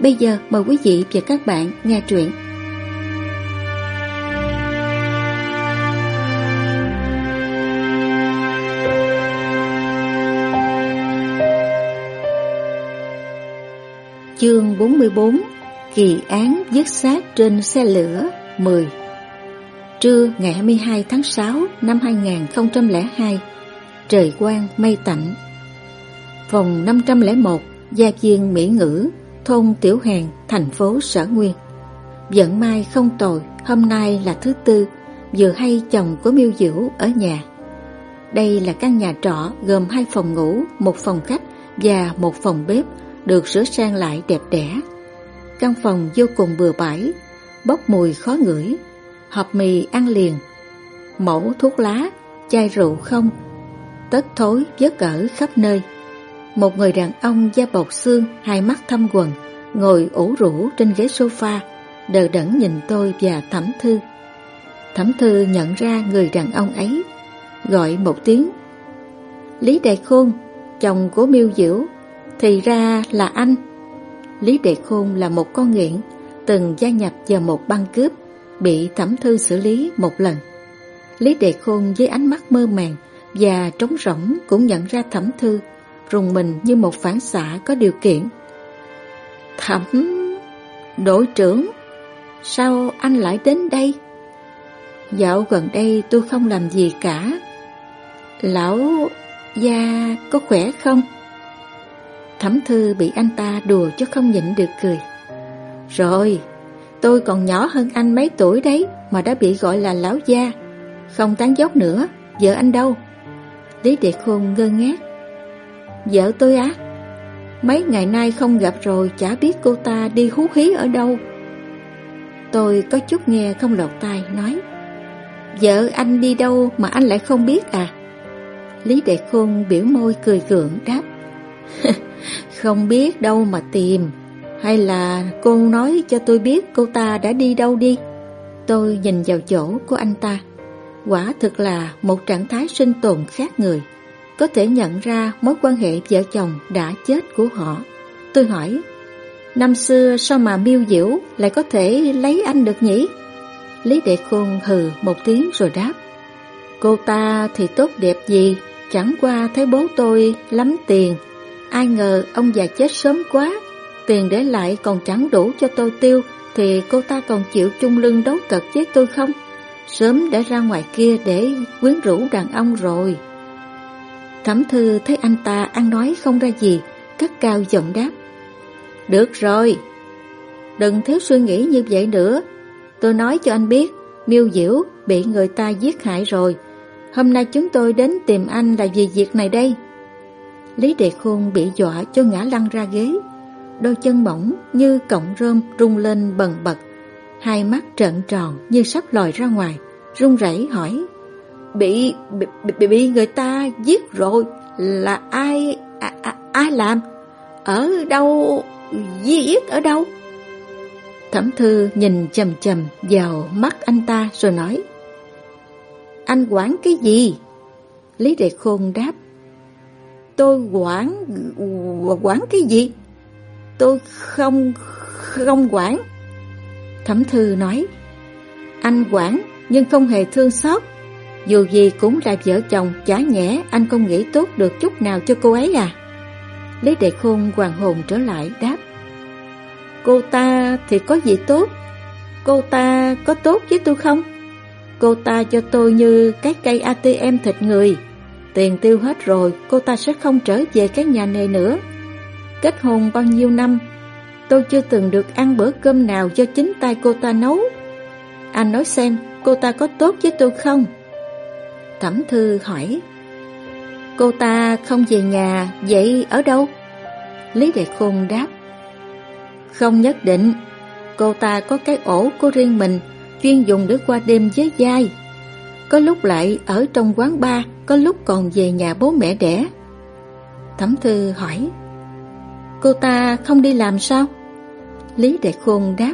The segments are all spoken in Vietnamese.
Bây giờ mời quý vị và các bạn nghe truyện. Chương 44 Kỳ án dứt xác trên xe lửa 10 Trưa ngày 22 tháng 6 năm 2002 Trời quang mây tạnh Phòng 501 Gia viên Mỹ Ngữ thôn Tiểu Hèn, thành phố Sở Nguyên. Vận mai không tồi, hôm nay là thứ tư, vừa hay chồng của Miêu Diễu ở nhà. Đây là căn nhà trọ gồm hai phòng ngủ, một phòng khách và một phòng bếp được sửa sang lại đẹp đẽ. Căn phòng vô cùng bừa bãi, bốc mùi khó ngửi, hộp mì ăn liền, mẫu thuốc lá, chai rượu không, tất thối vớt ở khắp nơi. Một người đàn ông da bọc xương, hai mắt thâm quần, ngồi ủ rũ trên ghế sofa, đờ đẫn nhìn tôi và Thẩm Thư. Thẩm Thư nhận ra người đàn ông ấy, gọi một tiếng. Lý Đại Khôn, chồng của Miêu Diễu, thì ra là anh. Lý Đại Khôn là một con nghiện, từng gia nhập vào một băng cướp, bị Thẩm Thư xử lý một lần. Lý Đại Khôn với ánh mắt mơ màng và trống rỗng cũng nhận ra Thẩm Thư, rùng mình như một phản xạ có điều kiện. Thẩm, Đội trưởng, Sao anh lại đến đây? Dạo gần đây tôi không làm gì cả. Lão Gia có khỏe không? Thẩm thư bị anh ta đùa cho không nhịn được cười. Rồi, Tôi còn nhỏ hơn anh mấy tuổi đấy Mà đã bị gọi là lão gia. Không tán dốc nữa Vợ anh đâu? Lý Địa Khôn ngơ ngác. Vợ tôi á, Mấy ngày nay không gặp rồi, Chả biết cô ta đi hú hí ở đâu. Tôi có chút nghe không lọt tai, nói, Vợ anh đi đâu mà anh lại không biết à? Lý Đệ Khôn biểu môi cười gượng đáp, Không biết đâu mà tìm, Hay là cô nói cho tôi biết cô ta đã đi đâu đi? Tôi nhìn vào chỗ của anh ta, Quả thực là một trạng thái sinh tồn khác người có thể nhận ra mối quan hệ vợ chồng đã chết của họ. Tôi hỏi, năm xưa sao mà miêu diễu lại có thể lấy anh được nhỉ? Lý Đệ Khôn hừ một tiếng rồi đáp, cô ta thì tốt đẹp gì, chẳng qua thấy bố tôi lắm tiền. Ai ngờ ông già chết sớm quá, tiền để lại còn chẳng đủ cho tôi tiêu, thì cô ta còn chịu chung lưng đấu cật với tôi không? Sớm đã ra ngoài kia để quyến rũ đàn ông rồi. Thẩm thư thấy anh ta ăn nói không ra gì, cất cao giọng đáp. Được rồi, đừng thiếu suy nghĩ như vậy nữa. Tôi nói cho anh biết, miêu diễu bị người ta giết hại rồi. Hôm nay chúng tôi đến tìm anh là vì việc này đây. Lý Đề Khôn bị dọa cho ngã lăn ra ghế. Đôi chân mỏng như cọng rơm rung lên bần bật. Hai mắt trợn tròn như sắp lòi ra ngoài, run rẩy hỏi bị bị, bị, bị người ta giết rồi là ai à, à, ai làm? Ở đâu giết ở đâu? Thẩm thư nhìn chầm chầm vào mắt anh ta rồi nói anh quản cái gì? Lý đề khôn đáp tôi quản quản cái gì? Tôi không không quản. Thẩm thư nói anh quản nhưng không hề thương xót dù gì cũng là vợ chồng chả nhẽ anh không nghĩ tốt được chút nào cho cô ấy à? Lý Đệ Khôn hoàng hồn trở lại, đáp. Cô ta thì có gì tốt? Cô ta có tốt với tôi không? Cô ta cho tôi như cái cây ATM thịt người. Tiền tiêu hết rồi, Cô ta sẽ không trở về cái nhà này nữa. Kết hôn bao nhiêu năm? Tôi chưa từng được ăn bữa cơm nào Do chính tay cô ta nấu. Anh nói xem, Cô ta có tốt với tôi không? Thẩm Thư hỏi Cô ta không về nhà Vậy ở đâu? Lý Đại Khôn đáp Không nhất định cô ta có cái ổ của riêng mình, chuyên dùng để qua đêm với dai Có lúc lại ở trong quán bar, có lúc còn về nhà bố mẹ đẻ. Thẩm Thư hỏi, cô ta không đi làm sao? Lý Đại Khôn đáp,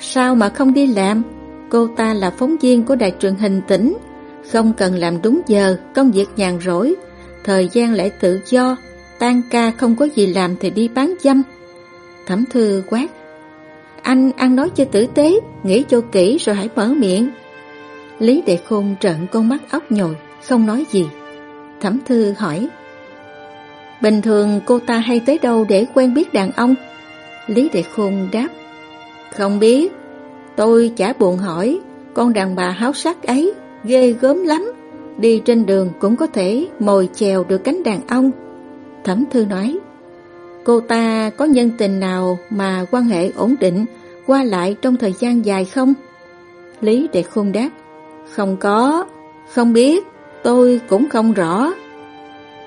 sao mà không đi làm? Cô ta là phóng viên của đài truyền hình tỉnh, không cần làm đúng giờ, công việc nhàn rỗi, thời gian lại tự do, tan ca không có gì làm thì đi bán dâm. Thẩm Thư quát, anh ăn nói cho tử tế, nghĩ cho kỹ rồi hãy mở miệng. Lý Đệ Khôn trợn con mắt ốc nhồi, không nói gì. Thẩm Thư hỏi, Bình thường cô ta hay tới đâu để quen biết đàn ông? Lý Đệ Khôn đáp, Không biết, tôi chả buồn hỏi, con đàn bà háo sắc ấy, ghê gớm lắm, đi trên đường cũng có thể mồi chèo được cánh đàn ông. Thẩm Thư nói, Cô ta có nhân tình nào mà quan hệ ổn định qua lại trong thời gian dài không? Lý Đệ Khôn đáp Không có, không biết, tôi cũng không rõ.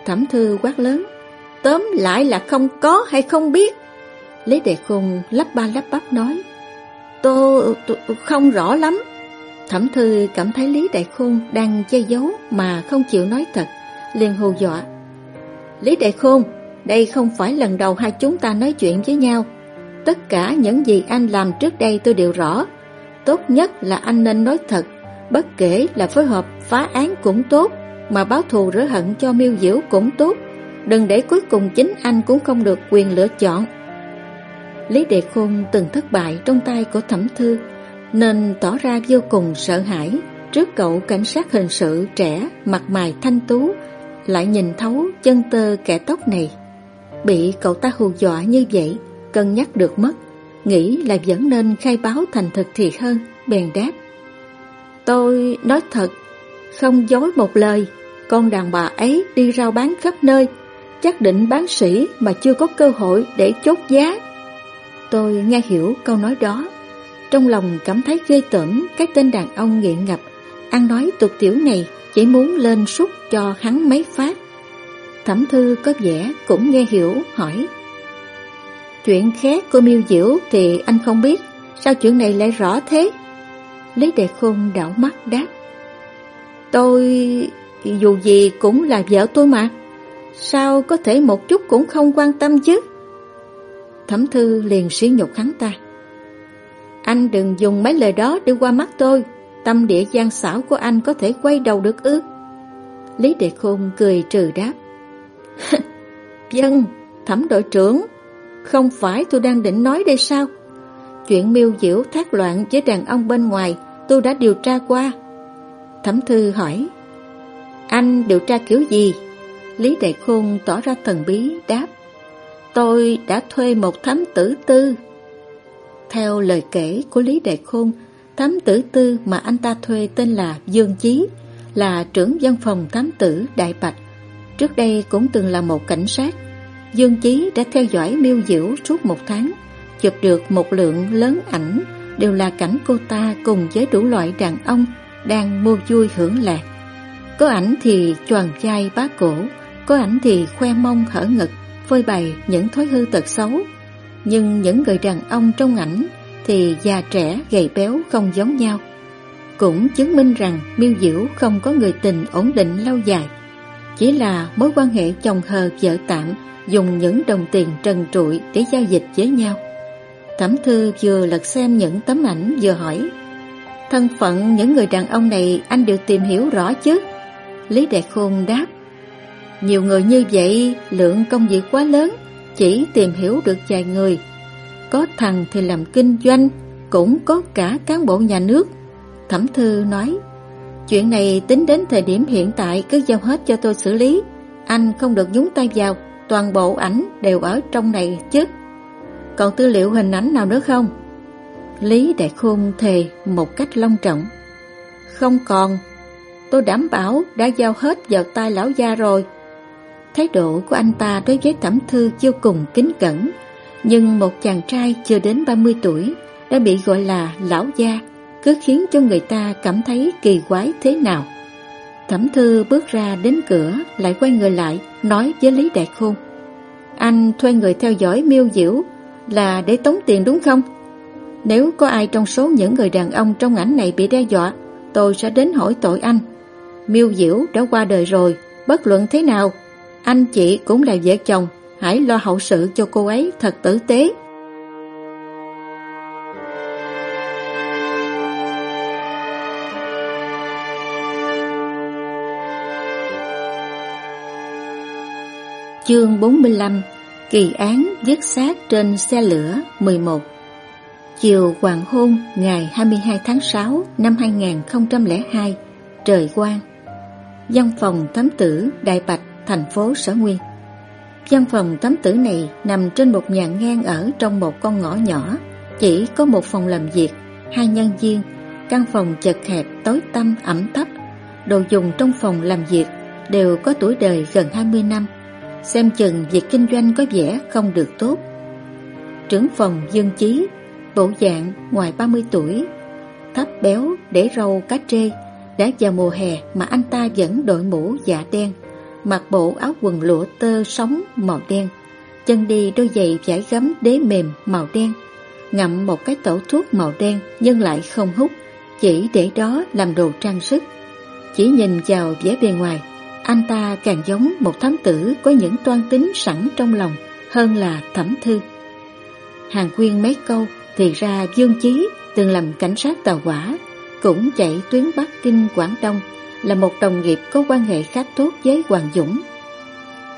Thẩm Thư quát lớn Tóm lại là không có hay không biết? Lý Đệ Khôn lắp ba lắp bắp nói Tôi, tôi không rõ lắm. Thẩm Thư cảm thấy Lý Đại Khôn đang che giấu mà không chịu nói thật, liền hù dọa. Lý Đại Khôn, đây không phải lần đầu hai chúng ta nói chuyện với nhau. Tất cả những gì anh làm trước đây tôi đều rõ. Tốt nhất là anh nên nói thật, bất kể là phối hợp phá án cũng tốt, mà báo thù rửa hận cho miêu diễu cũng tốt. Đừng để cuối cùng chính anh cũng không được quyền lựa chọn. Lý Đệ Khôn từng thất bại trong tay của thẩm thư, nên tỏ ra vô cùng sợ hãi trước cậu cảnh sát hình sự trẻ, mặt mày thanh tú, lại nhìn thấu chân tơ kẻ tóc này. Bị cậu ta hù dọa như vậy, cân nhắc được mất, nghĩ là vẫn nên khai báo thành thực thì hơn, bèn đáp. Tôi nói thật, không dối một lời, con đàn bà ấy đi rao bán khắp nơi, chắc định bán sĩ mà chưa có cơ hội để chốt giá. Tôi nghe hiểu câu nói đó, trong lòng cảm thấy ghê tởm cái tên đàn ông nghiện ngập, ăn nói tục tiểu này chỉ muốn lên sút cho hắn mấy phát. Thẩm thư có vẻ cũng nghe hiểu, hỏi. Chuyện khác của miêu diễu thì anh không biết, sao chuyện này lại rõ thế? Lý Đề Khôn đảo mắt đáp. Tôi, dù gì cũng là vợ tôi mà, sao có thể một chút cũng không quan tâm chứ? Thẩm thư liền sỉ nhục hắn ta. Anh đừng dùng mấy lời đó để qua mắt tôi, tâm địa gian xảo của anh có thể quay đầu được ư? Lý Đề Khôn cười trừ đáp. Dân, thẩm đội trưởng, không phải tôi đang định nói đây sao? Chuyện miêu diễu thác loạn với đàn ông bên ngoài tôi đã điều tra qua. Thẩm thư hỏi, anh điều tra kiểu gì? Lý Đại Khôn tỏ ra thần bí đáp, tôi đã thuê một thám tử tư. Theo lời kể của Lý Đại Khôn, thám tử tư mà anh ta thuê tên là Dương Chí, là trưởng văn phòng thám tử Đại Bạch. Trước đây cũng từng là một cảnh sát. Dương Chí đã theo dõi miêu diễu suốt một tháng Chụp được một lượng lớn ảnh Đều là cảnh cô ta cùng với đủ loại đàn ông Đang mua vui hưởng lạc. Có ảnh thì choàng chai bá cổ Có ảnh thì khoe mông hở ngực Phơi bày những thói hư tật xấu. Nhưng những người đàn ông trong ảnh Thì già trẻ, gầy béo không giống nhau Cũng chứng minh rằng miêu diễu không có người tình ổn định lâu dài chỉ là mối quan hệ chồng hờ vợ tạm dùng những đồng tiền trần trụi để giao dịch với nhau. Thẩm thư vừa lật xem những tấm ảnh vừa hỏi, Thân phận những người đàn ông này anh đều tìm hiểu rõ chứ? Lý Đại Khôn đáp, Nhiều người như vậy, lượng công việc quá lớn chỉ tìm hiểu được vài người Có thằng thì làm kinh doanh Cũng có cả cán bộ nhà nước Thẩm thư nói Chuyện này tính đến thời điểm hiện tại cứ giao hết cho tôi xử lý. Anh không được nhúng tay vào, toàn bộ ảnh đều ở trong này chứ. Còn tư liệu hình ảnh nào nữa không? Lý Đại Khôn thề một cách long trọng. Không còn, tôi đảm bảo đã giao hết vào tay lão gia rồi. Thái độ của anh ta đối với thẩm thư vô cùng kính cẩn, nhưng một chàng trai chưa đến 30 tuổi đã bị gọi là lão gia cứ khiến cho người ta cảm thấy kỳ quái thế nào. Thẩm thư bước ra đến cửa, lại quay người lại, nói với Lý Đại Khôn. Anh thuê người theo dõi miêu diễu là để tống tiền đúng không? Nếu có ai trong số những người đàn ông trong ảnh này bị đe dọa, tôi sẽ đến hỏi tội anh. Miêu Diễu đã qua đời rồi, bất luận thế nào, anh chị cũng là vợ chồng, hãy lo hậu sự cho cô ấy thật tử tế. Chương 45 Kỳ án dứt xác trên xe lửa 11 Chiều hoàng hôn ngày 22 tháng 6 năm 2002 Trời quang Văn phòng thám tử Đại Bạch, thành phố Sở Nguyên. Văn phòng thám tử này nằm trên một nhà ngang ở trong một con ngõ nhỏ. Chỉ có một phòng làm việc, hai nhân viên Căn phòng chật hẹp, tối tăm, ẩm thấp. Đồ dùng trong phòng làm việc đều có tuổi đời gần 20 năm. Xem chừng việc kinh doanh có vẻ không được tốt. Trưởng phòng Dương Chí Bộ dạng ngoài 30 tuổi Thấp béo để râu cá trê Đã vào mùa hè mà anh ta vẫn đội mũ dạ đen. Mặc bộ áo quần lụa tơ sóng màu đen Chân đi đôi giày vải gấm đế mềm màu đen Ngậm một cái tổ thuốc màu đen nhưng lại không hút Chỉ để đó làm đồ trang sức Chỉ nhìn vào vẻ bề ngoài anh ta càng giống một thám tử có những toan tính sẵn trong lòng hơn là thẩm thư. Hàng quyên mấy câu thì ra Dương Chí từng làm cảnh sát tàu quả, cũng chạy tuyến Bắc Kinh Quảng Đông là một đồng nghiệp có quan hệ khá tốt với Hoàng Dũng.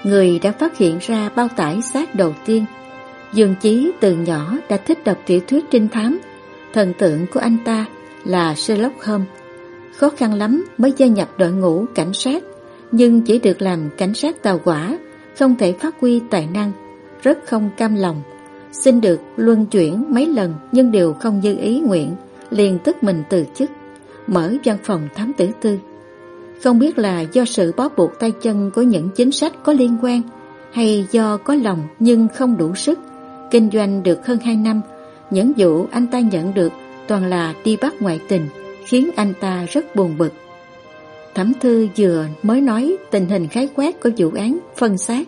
Người đã phát hiện ra bao tải xác đầu tiên. Dương Chí từ nhỏ đã thích đọc tiểu thuyết trinh thám, thần tượng của anh ta là Sherlock Holmes. Khó khăn lắm mới gia nhập đội ngũ cảnh sát nhưng chỉ được làm cảnh sát tàu quả, không thể phát huy tài năng, rất không cam lòng. Xin được luân chuyển mấy lần nhưng đều không như ý nguyện, liền tức mình từ chức, mở văn phòng thám tử tư. Không biết là do sự bó buộc tay chân của những chính sách có liên quan hay do có lòng nhưng không đủ sức. Kinh doanh được hơn 2 năm, những vụ anh ta nhận được toàn là đi bắt ngoại tình, khiến anh ta rất buồn bực. Thẩm thư vừa mới nói tình hình khái quát của vụ án phân xác.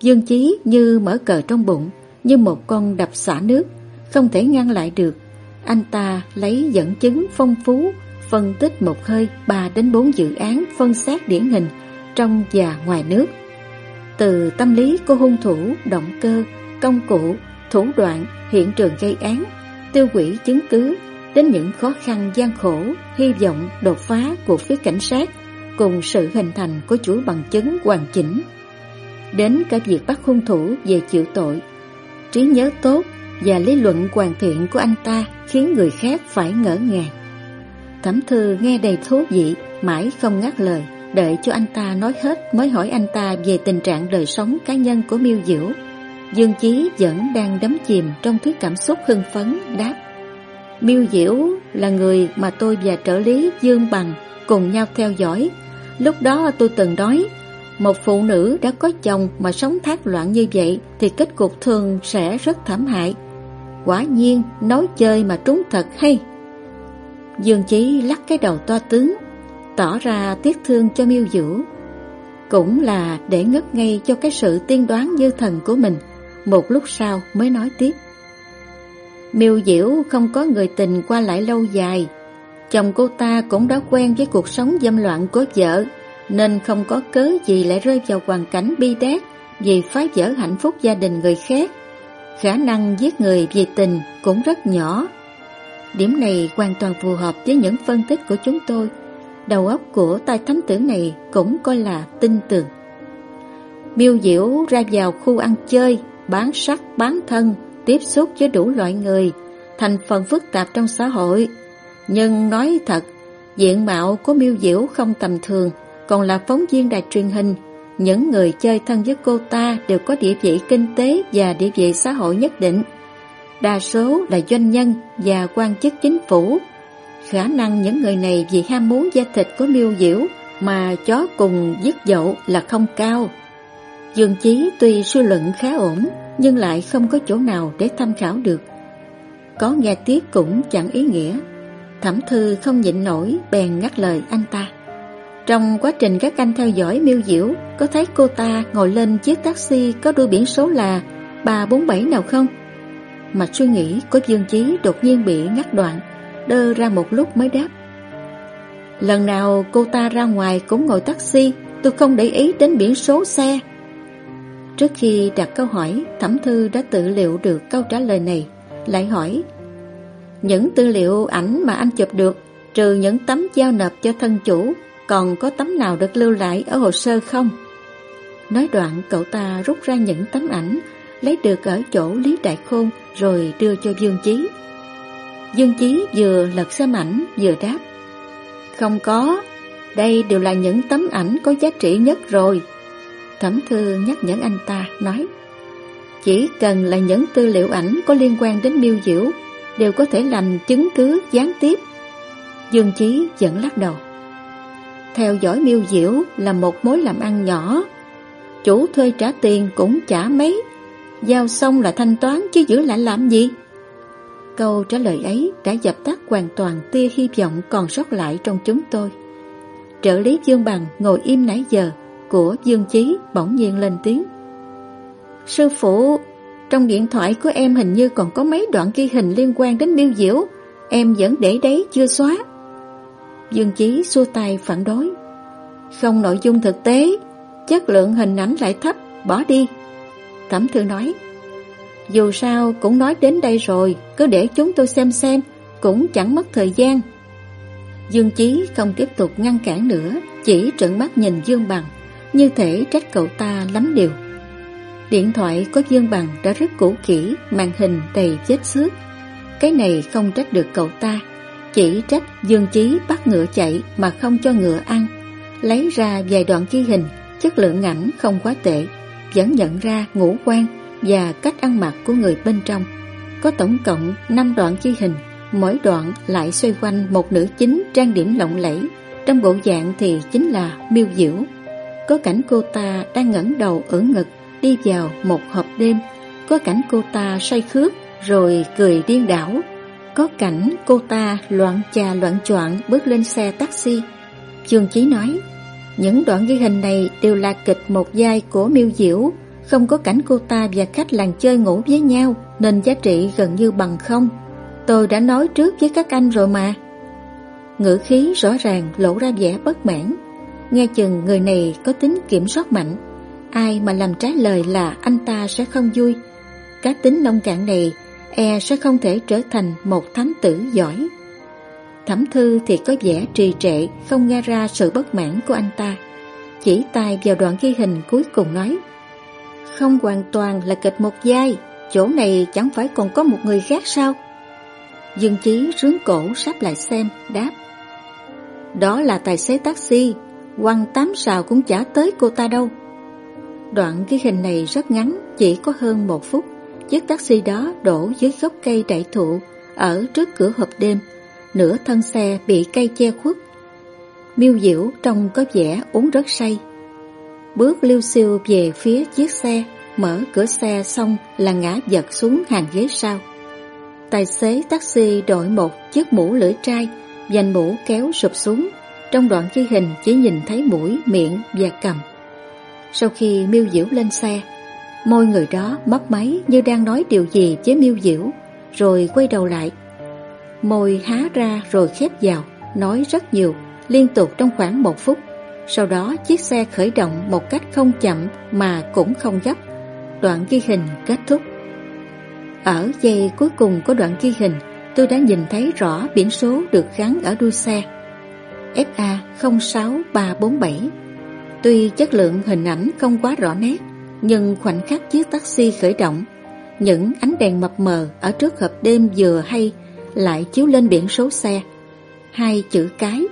Dương Chí như mở cờ trong bụng, như một con đập xả nước, không thể ngăn lại được. Anh ta lấy dẫn chứng phong phú, phân tích một hơi 3 đến 4 dự án phân xác điển hình trong và ngoài nước. Từ tâm lý của hung thủ, động cơ, công cụ, thủ đoạn, hiện trường gây án, tiêu hủy chứng cứ, đến những khó khăn gian khổ, hy vọng đột phá của phía cảnh sát cùng sự hình thành của chuỗi bằng chứng hoàn chỉnh. Đến cả việc bắt hung thủ về chịu tội, trí nhớ tốt và lý luận hoàn thiện của anh ta khiến người khác phải ngỡ ngàng. Thẩm thư nghe đầy thú vị, mãi không ngắt lời, đợi cho anh ta nói hết mới hỏi anh ta về tình trạng đời sống cá nhân của Miêu Diễu. Dương Chí vẫn đang đắm chìm trong thứ cảm xúc hưng phấn, đáp. Miêu Diễu là người mà tôi và trợ lý Dương Bằng cùng nhau theo dõi. Lúc đó tôi từng nói, một phụ nữ đã có chồng mà sống thác loạn như vậy thì kết cục thường sẽ rất thảm hại. Quả nhiên, nói chơi mà trúng thật hay. Dương Chí lắc cái đầu to tướng, tỏ ra tiếc thương cho miêu Vũ. Cũng là để ngất ngay cho cái sự tiên đoán như thần của mình, một lúc sau mới nói tiếp. Miêu Diễu không có người tình qua lại lâu dài Chồng cô ta cũng đã quen với cuộc sống dâm loạn của vợ Nên không có cớ gì lại rơi vào hoàn cảnh bi đát Vì phá vỡ hạnh phúc gia đình người khác Khả năng giết người vì tình cũng rất nhỏ Điểm này hoàn toàn phù hợp với những phân tích của chúng tôi Đầu óc của tay thánh tử này cũng coi là tin tưởng Miêu Diễu ra vào khu ăn chơi, bán sắc, bán thân tiếp xúc với đủ loại người, thành phần phức tạp trong xã hội. Nhưng nói thật, diện mạo của miêu diễu không tầm thường, còn là phóng viên đài truyền hình. Những người chơi thân với cô ta đều có địa vị kinh tế và địa vị xã hội nhất định. Đa số là doanh nhân và quan chức chính phủ. Khả năng những người này vì ham muốn da thịt của miêu diễu mà chó cùng giết dậu là không cao. Dương Chí tuy suy luận khá ổn, nhưng lại không có chỗ nào để tham khảo được. Có nghe tiếc cũng chẳng ý nghĩa. Thẩm thư không nhịn nổi bèn ngắt lời anh ta. Trong quá trình các anh theo dõi miêu diễu, có thấy cô ta ngồi lên chiếc taxi có đuôi biển số là 347 nào không? Mạch suy nghĩ của Dương Chí đột nhiên bị ngắt đoạn, Đơ ra một lúc mới đáp Lần nào cô ta ra ngoài cũng ngồi taxi, Tôi không để ý đến biển số xe Trước khi đặt câu hỏi, Thẩm Thư đã tự liệu được câu trả lời này, Lại hỏi, Những tư liệu ảnh mà anh chụp được, Trừ những tấm giao nộp cho thân chủ, Còn có tấm nào được lưu lại ở hồ sơ không? Nói đoạn, cậu ta rút ra những tấm ảnh Lấy được ở chỗ Lý Đại Khôn Rồi đưa cho Dương Chí. Dương Chí vừa lật xem ảnh vừa đáp, Không có, Đây đều là những tấm ảnh có giá trị nhất rồi. Thẩm thư nhắc nhở anh ta, nói, Chỉ cần là những tư liệu ảnh có liên quan đến miêu diễu Đều có thể làm chứng cứ gián tiếp. Dương Chí vẫn lắc đầu, Theo dõi miêu diễu là một mối làm ăn nhỏ, Chủ thuê trả tiền cũng trả mấy Giao xong là thanh toán chứ giữ lại làm gì? Câu trả lời ấy đã dập tắt hoàn toàn tia hy vọng còn sót lại trong chúng tôi. Trợ lý Dương Bằng ngồi im nãy giờ của Dương Chí bỗng nhiên lên tiếng. Sư phụ, trong điện thoại của em hình như còn có mấy đoạn ghi hình liên quan đến miêu diễu. Em vẫn để đấy chưa xóa. Dương Chí xua tay phản đối. Không nội dung thực tế Chất lượng hình ảnh lại thấp Bỏ đi. Thẩm thư nói, Dù sao cũng nói đến đây rồi, Cứ để chúng tôi xem xem, Cũng chẳng mất thời gian. Dương Chí không tiếp tục ngăn cản nữa, Chỉ trợn mắt nhìn Dương Bằng, Như thể trách cậu ta lắm điều. Điện thoại có Dương Bằng đã rất cũ kỹ, Màn hình đầy vết xước. Cái này không trách được cậu ta, Chỉ trách Dương Chí bắt ngựa chạy Mà không cho ngựa ăn, Lấy ra vài đoạn ghi hình, Chất lượng ảnh không quá tệ. Vẫn nhận ra ngũ quan Và cách ăn mặc của người bên trong. Có tổng cộng 5 đoạn ghi hình, Mỗi đoạn lại xoay quanh một nữ chính trang điểm lộng lẫy. Trong bộ dạng thì chính là miêu diễu. Có cảnh cô ta đang ngẩng đầu ở ngực, Đi vào một hộp đêm. Có cảnh cô ta say khước Rồi cười điên đảo. Có cảnh cô ta loạn trà loạn choạng bước lên xe taxi. Chương Chí nói những đoạn ghi hình này đều là kịch một giai của miêu diễu. Không có cảnh cô ta và khách làng chơi ngủ với nhau, Nên giá trị gần như bằng không. Tôi đã nói trước với các anh rồi mà. Ngữ khí rõ ràng lộ ra vẻ bất mãn. Nghe chừng người này có tính kiểm soát mạnh. Ai mà làm trái lời là anh ta sẽ không vui. Cá tính nông cạn này E sẽ không thể trở thành một thám tử giỏi. Thẩm thư thì có vẻ trì trệ, Không nghe ra sự bất mãn của anh ta. Chỉ tay vào đoạn ghi hình cuối cùng nói, Không hoàn toàn là kịch một giai, Chỗ này chẳng phải còn có một người khác sao? Dương Chí rướng cổ sắp lại xem, Đáp, Đó là tài xế taxi Quăng tám sào cũng chả tới cô ta đâu. Đoạn ghi hình này rất ngắn, Chỉ có hơn một phút. Chiếc taxi đó đổ dưới gốc cây đại thụ, Ở trước cửa hộp đêm nửa thân xe bị cây che khuất. Miêu Diễu trông có vẻ uống rất say. Bước lưu siêu về phía chiếc xe, mở cửa xe xong là ngã giật xuống hàng ghế sau. Tài xế taxi đội một chiếc mũ lưỡi trai, dành mũ kéo sụp xuống. Trong đoạn ghi hình chỉ nhìn thấy mũi, miệng và cầm. Sau khi Miêu Diễu lên xe, môi người đó mấp máy như đang nói điều gì với Miêu Diễu, rồi quay đầu lại Môi há ra rồi khép vào, Nói rất nhiều, Liên tục trong khoảng một phút. Sau đó chiếc xe khởi động một cách không chậm Mà cũng không gấp. Đoạn ghi hình kết thúc. Ở giây cuối cùng của đoạn ghi hình, Tôi đã nhìn thấy rõ biển số được gắn ở đuôi xe. FA 06347 Tuy chất lượng hình ảnh không quá rõ nét, Nhưng khoảnh khắc chiếc taxi khởi động, Những ánh đèn mập mờ ở trước hộp đêm vừa hay lại chiếu lên biển số xe. Hai chữ cái,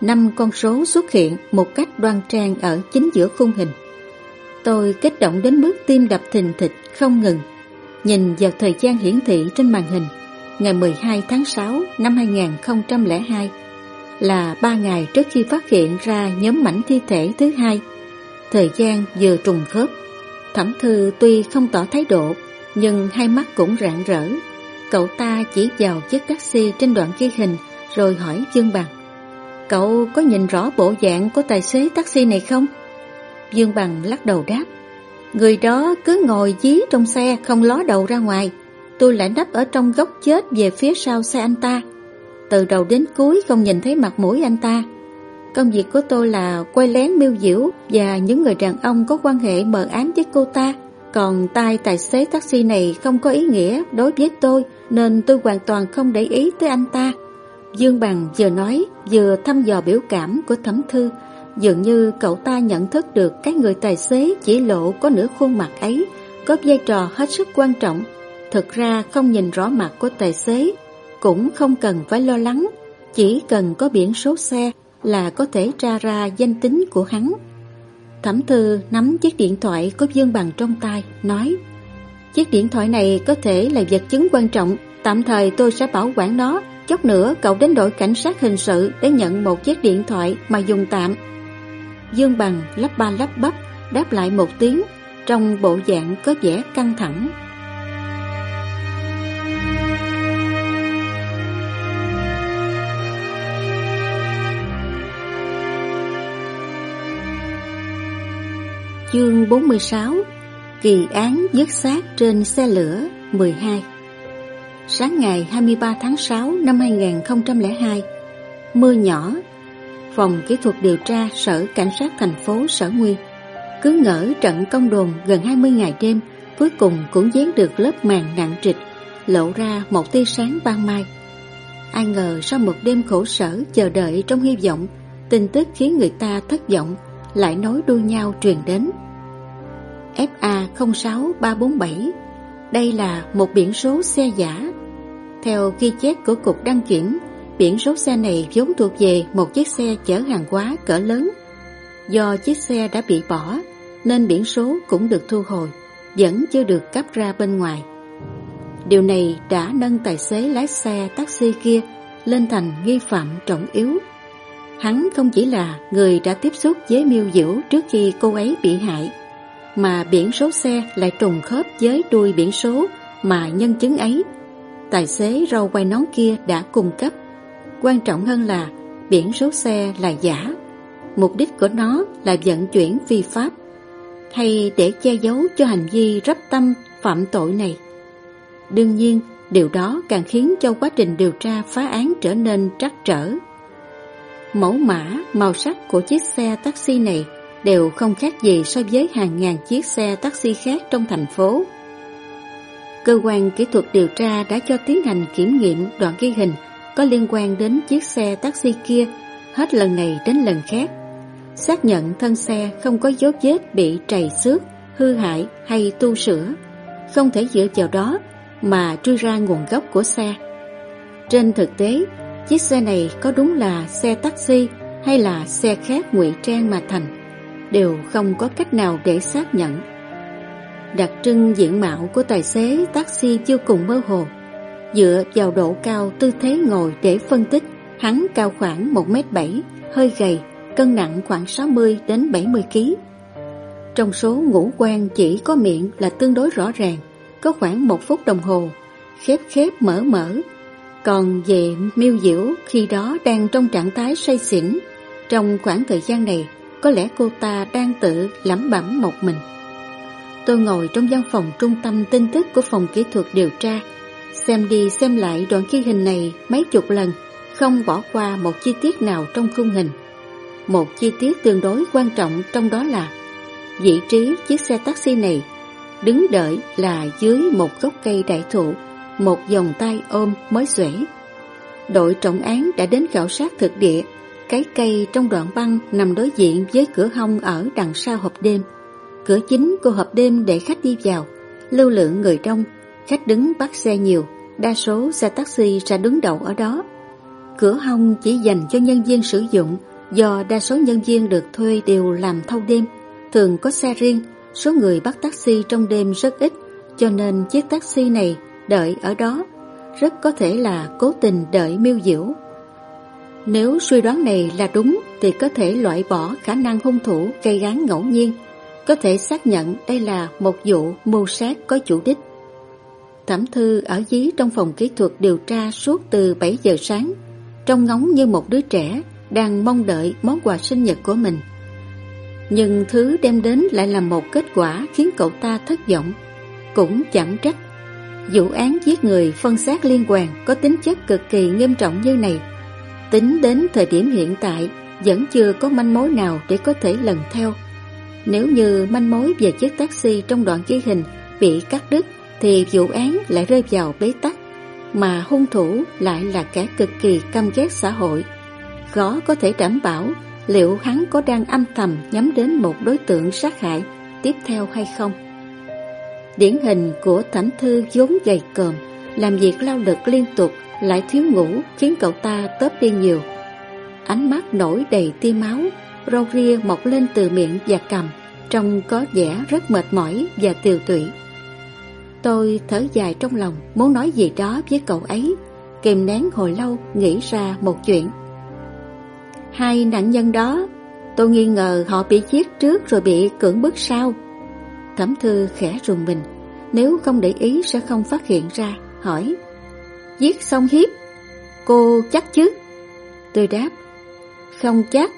năm con số xuất hiện một cách đoan trang ở chính giữa khung hình. Tôi kích động đến mức tim đập thình thịch không ngừng. Nhìn vào thời gian hiển thị trên màn hình, ngày 12 tháng 6 năm 2002 là ba ngày trước khi phát hiện ra nhóm mảnh thi thể thứ hai. Thời gian vừa trùng khớp. Thẩm thư tuy không tỏ thái độ, nhưng hai mắt cũng rạng rỡ Cậu ta chỉ vào chiếc taxi trên đoạn ghi hình, rồi hỏi Dương Bằng Cậu có nhìn rõ bộ dạng của tài xế taxi này không? Dương Bằng lắc đầu đáp Người đó cứ ngồi dí trong xe, không ló đầu ra ngoài tôi lại nấp ở trong góc chết về phía sau xe anh ta. Từ đầu đến cuối không nhìn thấy mặt mũi anh ta. Công việc của tôi là quay lén miêu diễu và những người đàn ông có quan hệ mờ ám với cô ta. Còn tay tài xế taxi này không có ý nghĩa đối với tôi nên tôi hoàn toàn không để ý tới anh ta. Dương Bằng vừa nói vừa thăm dò biểu cảm của thẩm thư Dường như cậu ta nhận thức được cái người tài xế chỉ lộ có nửa khuôn mặt ấy có vai trò hết sức quan trọng. Thực ra không nhìn rõ mặt của tài xế cũng không cần phải lo lắng, chỉ cần có biển số xe là có thể tra ra danh tính của hắn. Thẩm thư nắm chiếc điện thoại có dương bằng trong tay, nói Chiếc điện thoại này có thể là vật chứng quan trọng, tạm thời tôi sẽ bảo quản nó. Chút nữa cậu đến đội cảnh sát hình sự để nhận một chiếc điện thoại mà dùng tạm. Dương Bằng lắp ba lắp bắp đáp lại một tiếng trong bộ dạng có vẻ căng thẳng. Chương 46 Kỳ án dứt xác trên xe lửa 12 Sáng ngày 23 tháng 6 năm 2002 Mưa nhỏ, Phòng Kỹ thuật Điều tra Sở Cảnh sát thành phố Sở Nguyên cứ ngỡ trận công đồn gần 20 ngày đêm, cuối cùng cũng dán được lớp màn nặng trịch, lộ ra một tia sáng ban mai. Ai ngờ sau một đêm khổ sở chờ đợi trong hy vọng, tin tức khiến người ta thất vọng lại nối đuôi nhau truyền đến. FA 06347 Đây là một biển số xe giả. Theo ghi chép của Cục Đăng Kiểm Biển số xe này vốn thuộc về một chiếc xe chở hàng hóa cỡ lớn. Do chiếc xe đã bị bỏ, nên biển số cũng được thu hồi, vẫn chưa được cấp ra bên ngoài. Điều này đã nâng tài xế lái xe taxi kia lên thành nghi phạm trọng yếu. Hắn không chỉ là người đã tiếp xúc với miêu diễu trước khi cô ấy bị hại, mà biển số xe lại trùng khớp với đuôi biển số mà nhân chứng ấy. Tài xế râu quay nón kia đã cung cấp. Quan trọng hơn là biển số xe là giả. Mục đích của nó là vận chuyển phi pháp Hay để che giấu cho hành vi rắp tâm phạm tội này. Đương nhiên điều đó càng khiến cho quá trình điều tra phá án trở nên trắc trở. Mẫu mã, màu sắc của chiếc xe taxi này đều không khác gì so với hàng ngàn chiếc xe taxi khác trong thành phố. Cơ quan kỹ thuật điều tra đã cho tiến hành kiểm nghiệm đoạn ghi hình có liên quan đến chiếc xe taxi kia hết lần này đến lần khác. Xác nhận thân xe không có dấu vết bị trầy xước, hư hại hay tu sửa. Không thể dựa vào đó mà truy ra nguồn gốc của xe. Trên thực tế, chiếc xe này có đúng là xe taxi hay là xe khác ngụy trang mà thành, đều không có cách nào để xác nhận. Đặc trưng diện mạo của tài xế taxi chưa cùng mơ hồ Dựa vào độ cao tư thế ngồi để phân tích, hắn cao khoảng 1m7, hơi gầy, cân nặng khoảng 60 đến 70 kg. Trong số ngũ quan chỉ có miệng là tương đối rõ ràng, có khoảng một phút đồng hồ, khép khép mở mở. Còn về miêu diễu khi đó đang trong trạng thái say xỉn, trong khoảng thời gian này có lẽ cô ta đang tự lẩm bẩm một mình. Tôi ngồi trong văn phòng trung tâm tin tức của phòng kỹ thuật điều tra Xem đi xem lại đoạn ghi hình này mấy chục lần, không bỏ qua một chi tiết nào trong khung hình. Một chi tiết tương đối quan trọng trong đó là vị trí chiếc xe taxi này đứng đợi là dưới một gốc cây đại thụ, một vòng tay ôm mới xuể. Đội trọng án đã đến khảo sát thực địa, cái cây trong đoạn băng nằm đối diện với cửa hông ở đằng sau hộp đêm. Cửa chính của hộp đêm để khách đi vào, lưu lượng người đông Khách đứng bắt xe nhiều, đa số xe taxi sẽ đứng đầu ở đó. Cửa hông chỉ dành cho nhân viên sử dụng, do đa số nhân viên được thuê đều làm thâu đêm, thường có xe riêng, số người bắt taxi trong đêm rất ít, cho nên chiếc taxi này đợi ở đó, rất có thể là cố tình đợi miêu diễu. Nếu suy đoán này là đúng thì có thể loại bỏ khả năng hung thủ gây án ngẫu nhiên, có thể xác nhận đây là một vụ mưu sát có chủ đích. Thẩm Thư ở dí trong phòng kỹ thuật điều tra suốt từ 7 giờ sáng, trông ngóng như một đứa trẻ đang mong đợi món quà sinh nhật của mình. Nhưng thứ đem đến lại là một kết quả khiến cậu ta thất vọng. Cũng chẳng trách. Vụ án giết người phân xác liên quan có tính chất cực kỳ nghiêm trọng như này. Tính đến thời điểm hiện tại, vẫn chưa có manh mối nào để có thể lần theo. Nếu như manh mối về chiếc taxi trong đoạn ghi hình bị cắt đứt, thì vụ án lại rơi vào bế tắc, mà hung thủ lại là kẻ cực kỳ căm ghét xã hội. Khó có thể đảm bảo liệu hắn có đang âm thầm nhắm đến một đối tượng sát hại tiếp theo hay không. Điển hình của Thẩm Thư vốn gầy còm, làm việc lao lực liên tục, lại thiếu ngủ khiến cậu ta tớp đi nhiều. Ánh mắt nổi đầy tia máu, râu ria mọc lên từ miệng và cầm, trông có vẻ rất mệt mỏi và tiều tụy. Tôi thở dài trong lòng, muốn nói gì đó với cậu ấy, kìm nén hồi lâu nghĩ ra một chuyện. Hai nạn nhân đó, tôi nghi ngờ họ bị giết trước rồi bị cưỡng bức sau. Thẩm thư khẽ rùng mình, nếu không để ý sẽ không phát hiện ra, hỏi. Giết xong hiếp, cô chắc chứ? Tôi đáp, không chắc.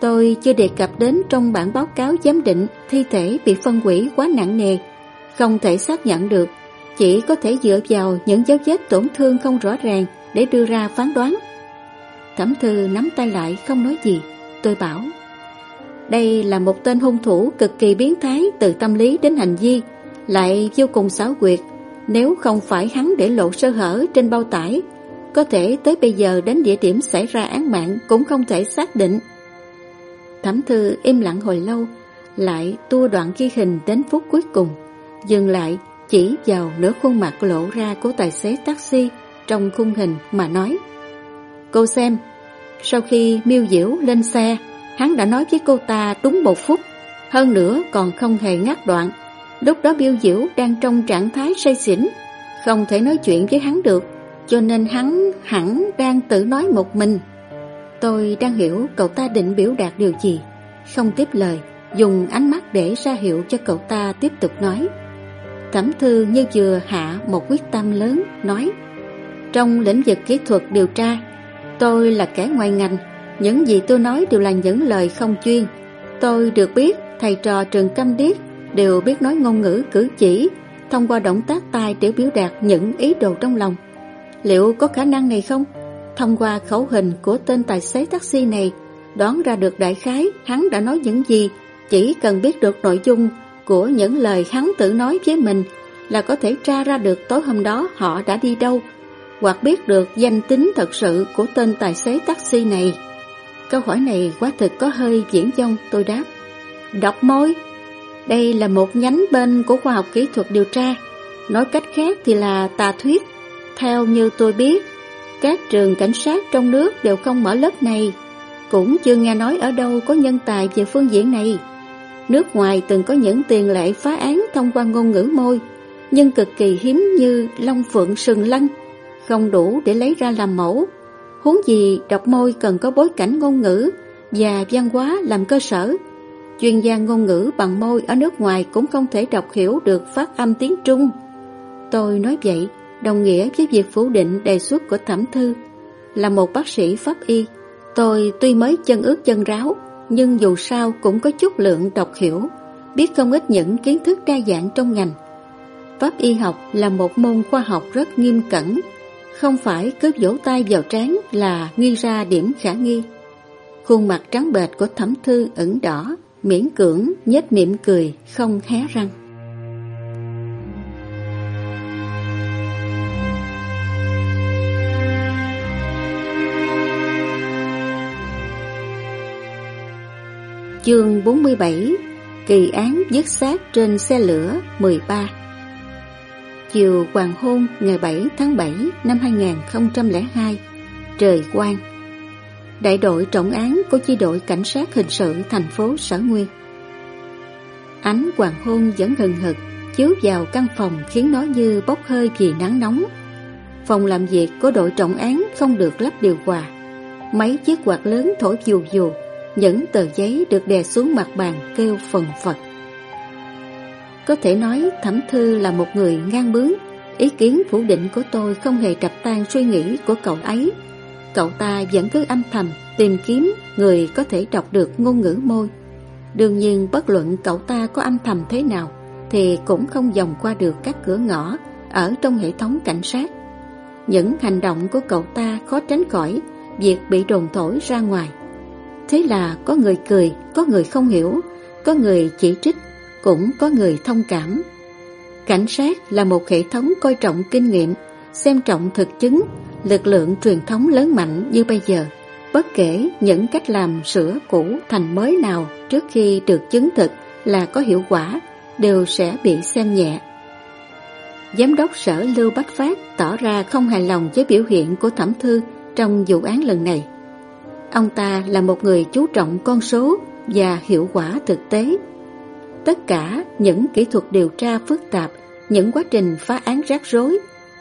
Tôi chưa đề cập đến trong bản báo cáo giám định thi thể bị phân hủy quá nặng nề, không thể xác nhận được, chỉ có thể dựa vào những dấu vết tổn thương không rõ ràng để đưa ra phán đoán. Thẩm thư nắm tay lại không nói gì, tôi bảo đây là một tên hung thủ cực kỳ biến thái từ tâm lý đến hành vi, lại vô cùng xảo quyệt. Nếu không phải hắn để lộ sơ hở trên bao tải, có thể tới bây giờ đến địa điểm xảy ra án mạng cũng không thể xác định. Thẩm thư im lặng hồi lâu, lại tua đoạn ghi hình đến phút cuối cùng, dừng lại chỉ vào nửa khuôn mặt lộ ra của tài xế taxi trong khung hình mà nói. Cô xem, sau khi miêu diễu lên xe, Hắn đã nói với cô ta đúng một phút, Hơn nữa còn không hề ngắt đoạn. Lúc đó Biêu Diễu đang trong trạng thái say xỉn, Không thể nói chuyện với hắn được, Cho nên hắn hẳn đang tự nói một mình. Tôi đang hiểu cậu ta định biểu đạt điều gì. Không tiếp lời, Dùng ánh mắt để ra hiệu cho cậu ta tiếp tục nói. Thẩm thư như vừa hạ một quyết tâm lớn, Nói, Trong lĩnh vực kỹ thuật điều tra, Tôi là kẻ ngoài ngành những gì tôi nói đều là những lời không chuyên. Tôi được biết thầy trò trường câm điếc đều biết nói ngôn ngữ cử chỉ, thông qua động tác tay để biểu đạt những ý đồ trong lòng. Liệu có khả năng này không? Thông qua khẩu hình của tên tài xế taxi này, đoán ra được đại khái hắn đã nói những gì, chỉ cần biết được nội dung của những lời hắn tự nói với mình là có thể tra ra được tối hôm đó họ đã đi đâu, hoặc biết được danh tính thật sự của tên tài xế taxi này. Câu hỏi này quá thực có hơi diễn dông tôi đáp. Đọc môi. Đây là một nhánh bên của khoa học kỹ thuật điều tra. Nói cách khác thì là tà thuyết. Theo như tôi biết, các trường cảnh sát trong nước đều không mở lớp này. Cũng chưa nghe nói ở đâu có nhân tài về phương diện này. Nước ngoài từng có những tiền lệ phá án thông qua ngôn ngữ môi, nhưng cực kỳ hiếm như Long Phượng Sừng Lân, không đủ để lấy ra làm mẫu. Huống gì đọc môi cần có bối cảnh ngôn ngữ và văn hóa làm cơ sở. Chuyên gia ngôn ngữ bằng môi ở nước ngoài cũng không thể đọc hiểu được phát âm tiếng Trung. Tôi nói vậy đồng nghĩa với việc phủ định đề xuất của Thẩm Thư. Là một bác sĩ pháp y, tôi tuy mới chân ướt chân ráo, nhưng dù sao cũng có chút lượng đọc hiểu, biết không ít những kiến thức đa dạng trong ngành. Pháp y học là một môn khoa học rất nghiêm cẩn, không phải cứ vỗ tay vào trán là nghi ra điểm khả nghi. Khuôn mặt trắng bệch của thẩm thư ửng đỏ, miễn cưỡng, nhếch miệng cười, không hé răng. Chương 47 Kỳ án dứt xác trên xe lửa 13 Chiều hoàng hôn ngày 7 tháng 7 năm 2002 Trời quang. Đại đội trọng án của chi đội cảnh sát hình sự thành phố Sở Nguyên. Ánh hoàng hôn vẫn hừng hực, Chiếu vào căn phòng khiến nó như bốc hơi vì nắng nóng. Phòng làm việc của đội trọng án không được lắp điều hòa. Mấy chiếc quạt lớn thổi dù dù, Những tờ giấy được đè xuống mặt bàn kêu phần phật có thể nói Thẩm Thư là một người ngang bướng Ý kiến phủ định của tôi không hề đập tan suy nghĩ của cậu ấy Cậu ta vẫn cứ âm thầm tìm kiếm người có thể đọc được ngôn ngữ môi Đương nhiên bất luận cậu ta có âm thầm thế nào Thì cũng không vòng qua được các cửa ngõ ở trong hệ thống cảnh sát. Những hành động của cậu ta khó tránh khỏi việc bị đồn thổi ra ngoài. Thế là có người cười, có người không hiểu, có người chỉ trích, cũng có người thông cảm. Cảnh sát là một hệ thống coi trọng kinh nghiệm, xem trọng thực chứng, lực lượng truyền thống lớn mạnh như bây giờ. Bất kể những cách làm sửa cũ thành mới nào trước khi được chứng thực là có hiệu quả đều sẽ bị xem nhẹ. Giám đốc sở Lưu Bách Phát tỏ ra không hài lòng với biểu hiện của Thẩm Thư trong vụ án lần này. Ông ta là một người chú trọng con số và hiệu quả thực tế. Tất cả những kỹ thuật điều tra phức tạp, những quá trình phá án rắc rối,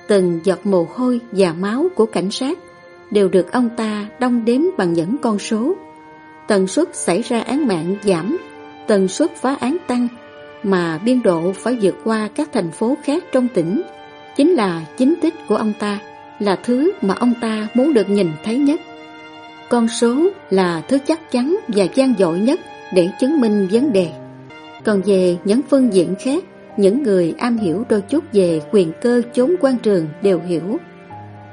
từng giọt mồ hôi và máu của cảnh sát đều được ông ta đong đếm bằng những con số. Tần suất xảy ra án mạng giảm, tần suất phá án tăng, mà biên độ phải vượt qua các thành phố khác trong tỉnh, chính là chính tích của ông ta, là thứ mà ông ta muốn được nhìn thấy nhất. Con số là thứ chắc chắn và gian dội nhất để chứng minh vấn đề. Còn về những phương diện khác, những người am hiểu đôi chút về quyền cơ chốn quan trường đều hiểu.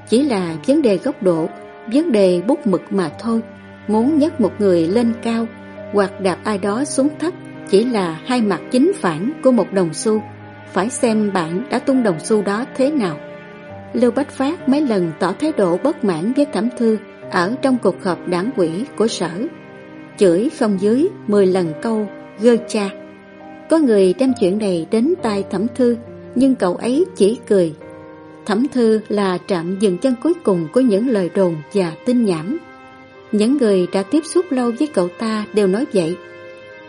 Chỉ là vấn đề góc độ, vấn đề bút mực mà thôi. Muốn nhấc một người lên cao hoặc đạp ai đó xuống thấp chỉ là hai mặt chính phản của một đồng xu. Phải xem bạn đã tung đồng xu đó thế nào. Lưu Bách Phát mấy lần tỏ thái độ bất mãn với Thẩm Thư ở trong cuộc họp đảng quỹ của sở. Chửi không dưới 10 lần câu gơ cha. Có người đem chuyện này đến tai Thẩm Thư, nhưng cậu ấy chỉ cười. Thẩm Thư là trạm dừng chân cuối cùng của những lời đồn và tin nhảm. Những người đã tiếp xúc lâu với cậu ta đều nói vậy.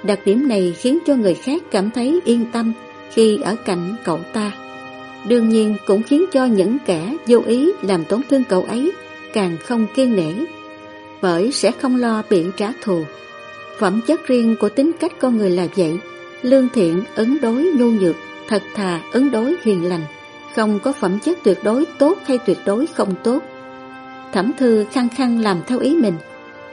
Đặc điểm này khiến cho người khác cảm thấy yên tâm khi ở cạnh cậu ta. Đương nhiên cũng khiến cho những kẻ vô ý làm tổn thương cậu ấy càng không kiên nể, bởi sẽ không lo bị trả thù. Phẩm chất riêng của tính cách con người là vậy, lương thiện, ứng đối nhu nhược, thật thà, ứng đối hiền lành, không có phẩm chất tuyệt đối tốt hay tuyệt đối không tốt. Thẩm thư khăng khăng làm theo ý mình,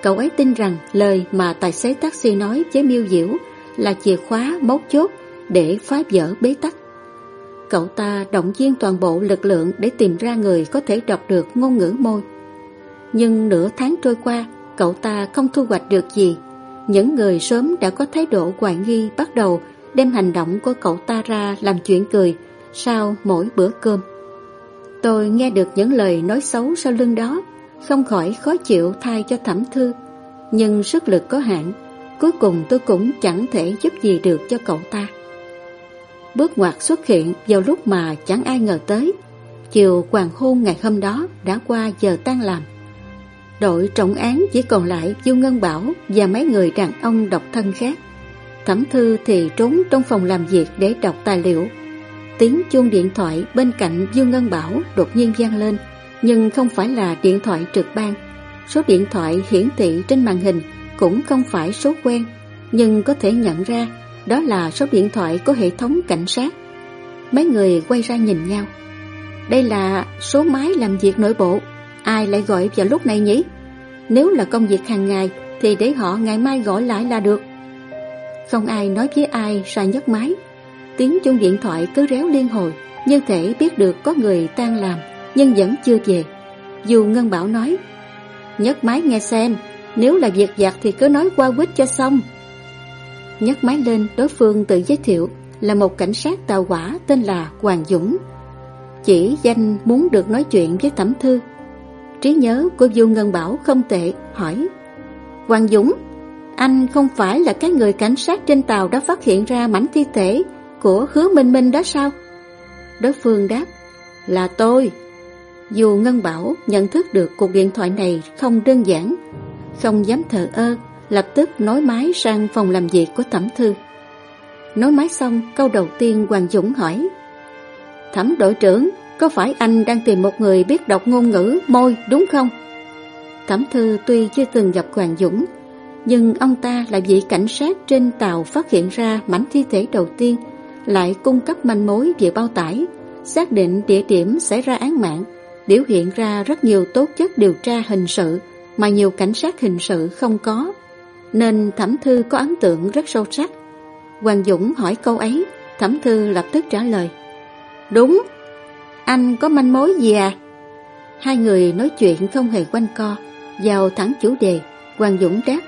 cậu ấy tin rằng lời mà tài xế taxi nói với miêu diễu là chìa khóa mấu chốt để phá vỡ bế tắc. Cậu ta động viên toàn bộ lực lượng để tìm ra người có thể đọc được ngôn ngữ môi. Nhưng nửa tháng trôi qua, cậu ta không thu hoạch được gì. Những người sớm đã có thái độ hoài nghi bắt đầu đem hành động của cậu ta ra làm chuyện cười sau mỗi bữa cơm. Tôi nghe được những lời nói xấu sau lưng đó, không khỏi khó chịu thay cho thẩm thư. Nhưng sức lực có hạn, cuối cùng tôi cũng chẳng thể giúp gì được cho cậu ta. Bước ngoặt xuất hiện vào lúc mà chẳng ai ngờ tới. Chiều hoàng hôn ngày hôm đó đã qua giờ tan làm. Đội trọng án chỉ còn lại Du Ngân Bảo và mấy người đàn ông độc thân khác. Thẩm Thư thì trốn trong phòng làm việc để đọc tài liệu. Tiếng chuông điện thoại bên cạnh Dương Ngân Bảo đột nhiên vang lên, nhưng không phải là điện thoại trực ban. Số điện thoại hiển thị trên màn hình cũng không phải số quen, nhưng có thể nhận ra đó là số điện thoại của hệ thống cảnh sát. Mấy người quay ra nhìn nhau. Đây là số máy làm việc nội bộ Ai lại gọi vào lúc này nhỉ? Nếu là công việc hàng ngày, Thì để họ ngày mai gọi lại là được. Không ai nói với ai, ra nhấc máy. Tiếng chuông điện thoại cứ réo liên hồi. Như thể biết được có người tan làm, Nhưng vẫn chưa về. Dù Ngân Bảo nói, Nhấc máy nghe xem, Nếu là việc giặt thì cứ nói qua quýt cho xong. Nhấc máy lên, đối phương tự giới thiệu, Là một cảnh sát tàu hỏa tên là Hoàng Dũng. Chỉ danh muốn được nói chuyện với Thẩm Thư. Trí nhớ của Du Ngân Bảo không tệ, hỏi. Hoàng Dũng, anh không phải là cái người cảnh sát trên tàu đã phát hiện ra mảnh thi thể của hứa Minh Minh đó sao? Đối phương đáp Là tôi. Dù Ngân Bảo nhận thức được cuộc điện thoại này không đơn giản Không dám thờ ơ Lập tức nói máy sang phòng làm việc của Thẩm Thư. Nói máy xong câu đầu tiên Hoàng Dũng hỏi Thẩm đội trưởng có phải anh đang tìm một người biết đọc ngôn ngữ môi, đúng không? Thẩm Thư tuy chưa từng gặp Hoàng Dũng, Nhưng ông ta là vị cảnh sát trên tàu phát hiện ra mảnh thi thể đầu tiên, Lại cung cấp manh mối về bao tải, Xác định địa điểm xảy ra án mạng, Biểu hiện ra rất nhiều tố chất điều tra hình sự Mà nhiều cảnh sát hình sự không có Nên Thẩm Thư có ấn tượng rất sâu sắc Hoàng Dũng hỏi câu ấy, Thẩm Thư lập tức trả lời, Đúng anh có manh mối gì à? Hai người nói chuyện không hề quanh co, vào thẳng chủ đề, Hoàng Dũng đáp.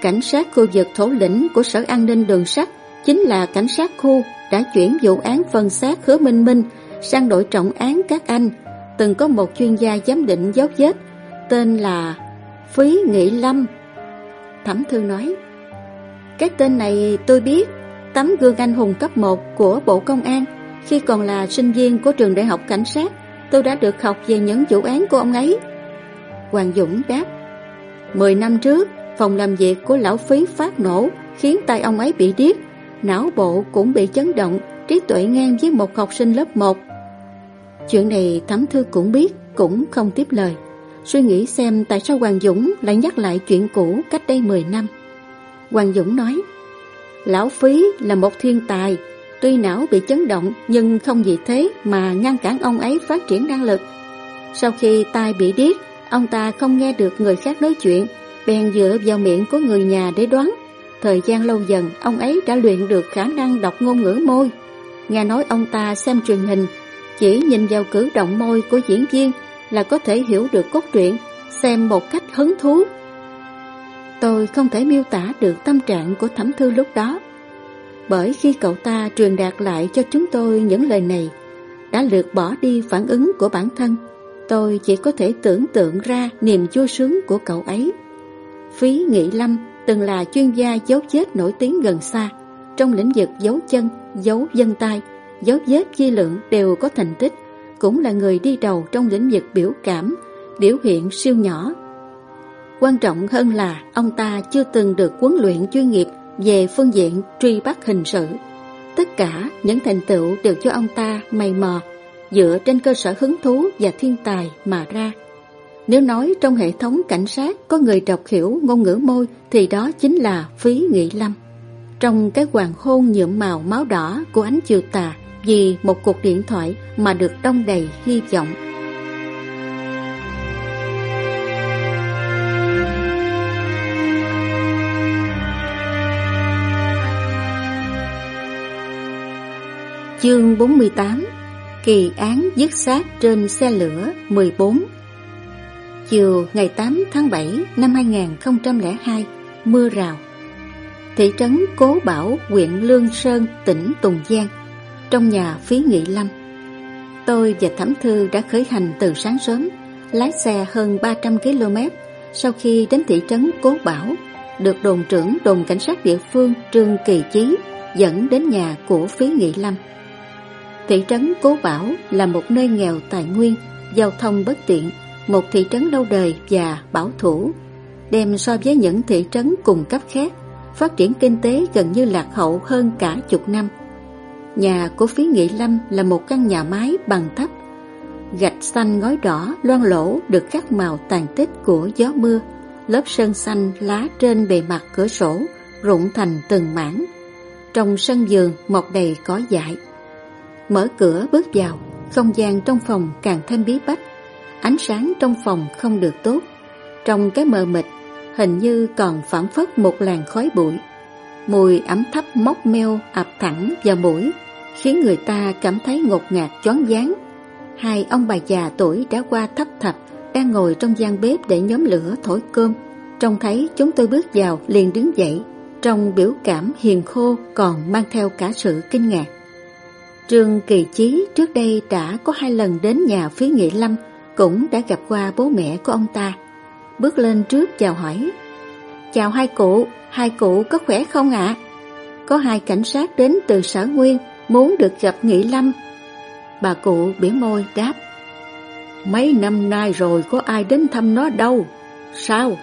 Cảnh sát khu vực thổ lĩnh của Sở An ninh Đường sắt chính là cảnh sát khu đã chuyển vụ án phân xác hứa Minh Minh sang đội trọng án các anh. Từng có một chuyên gia giám định dấu vết tên là Phí Nghị Lâm. Thẩm Thư nói, cái tên này tôi biết, tấm gương anh hùng cấp 1 của Bộ Công an. Khi còn là sinh viên của trường đại học cảnh sát, tôi đã được học về những vụ án của ông ấy. Hoàng Dũng đáp, Mười năm trước, phòng làm việc của lão phí phát nổ khiến tay ông ấy bị điếc, não bộ cũng bị chấn động, trí tuệ ngang với một học sinh lớp 1. Chuyện này Thắm Thư cũng biết, cũng không tiếp lời. Suy nghĩ xem tại sao Hoàng Dũng lại nhắc lại chuyện cũ cách đây 10 năm. Hoàng Dũng nói, Lão Phí là một thiên tài, tuy não bị chấn động nhưng không vì thế mà ngăn cản ông ấy phát triển năng lực. Sau khi tai bị điếc, ông ta không nghe được người khác nói chuyện, bèn dựa vào miệng của người nhà để đoán. Thời gian lâu dần, ông ấy đã luyện được khả năng đọc ngôn ngữ môi. Nghe nói ông ta xem truyền hình, chỉ nhìn vào cử động môi của diễn viên là có thể hiểu được cốt truyện, xem một cách hứng thú. Tôi không thể miêu tả được tâm trạng của thẩm thư lúc đó. Bởi khi cậu ta truyền đạt lại cho chúng tôi những lời này, đã lược bỏ đi phản ứng của bản thân, tôi chỉ có thể tưởng tượng ra niềm vui sướng của cậu ấy. Phí Nghị Lâm từng là chuyên gia dấu vết nổi tiếng gần xa, trong lĩnh vực dấu chân, dấu dân tay, dấu vết chi lượng đều có thành tích, cũng là người đi đầu trong lĩnh vực biểu cảm, biểu hiện siêu nhỏ. Quan trọng hơn là ông ta chưa từng được huấn luyện chuyên nghiệp về phương diện truy bắt hình sự. Tất cả những thành tựu đều cho ông ta mày mò, dựa trên cơ sở hứng thú và thiên tài mà ra. Nếu nói trong hệ thống cảnh sát có người đọc hiểu ngôn ngữ môi thì đó chính là Phí Nghị Lâm. Trong cái hoàng hôn nhuộm màu máu đỏ của ánh chiều tà vì một cuộc điện thoại mà được đông đầy hy vọng. Chương 48 Kỳ án dứt xác trên xe lửa 14 Chiều ngày 8 tháng 7 năm 2002 Mưa rào Thị trấn Cố Bảo, huyện Lương Sơn, tỉnh Tùng Giang trong nhà phí nghị lâm. Tôi và Thẩm Thư đã khởi hành từ sáng sớm, lái xe hơn 300 km sau khi đến thị trấn Cố Bảo, được đồn trưởng đồn cảnh sát địa phương Trương Kỳ Chí dẫn đến nhà của phí nghị lâm. Thị trấn Cố Bảo là một nơi nghèo tài nguyên, giao thông bất tiện, một thị trấn lâu đời và bảo thủ, đem so với những thị trấn cùng cấp khác, phát triển kinh tế gần như lạc hậu hơn cả chục năm. Nhà của phí Nghị Lâm là một căn nhà mái bằng thấp, gạch xanh ngói đỏ loang lỗ được khắc màu tàn tích của gió mưa, lớp sơn xanh lá trên bề mặt cửa sổ rụng thành từng mảng. Trong sân vườn mọc đầy cỏ dại. Mở cửa bước vào, không gian trong phòng càng thêm bí bách, ánh sáng trong phòng không được tốt. Trong cái mờ mịt, hình như còn phản phất một làn khói bụi. Mùi ẩm thấp móc meo ập thẳng vào mũi khiến người ta cảm thấy ngột ngạt choáng váng. Hai ông bà già tuổi đã qua thấp thập đang ngồi trong gian bếp để nhóm lửa thổi cơm. Trông thấy chúng tôi bước vào liền đứng dậy, trong biểu cảm hiền khô còn mang theo cả sự kinh ngạc. Trương Kỳ Chí trước đây đã có hai lần đến nhà phía Nghĩa Lâm, cũng đã gặp qua bố mẹ của ông ta. Bước lên trước chào hỏi. Chào hai cụ, hai cụ có khỏe không ạ? Có hai cảnh sát đến từ sở Nguyên, muốn được gặp Nghị Lâm. Bà cụ bỉa môi đáp, Mấy năm nay rồi có ai đến thăm nó đâu. Sao?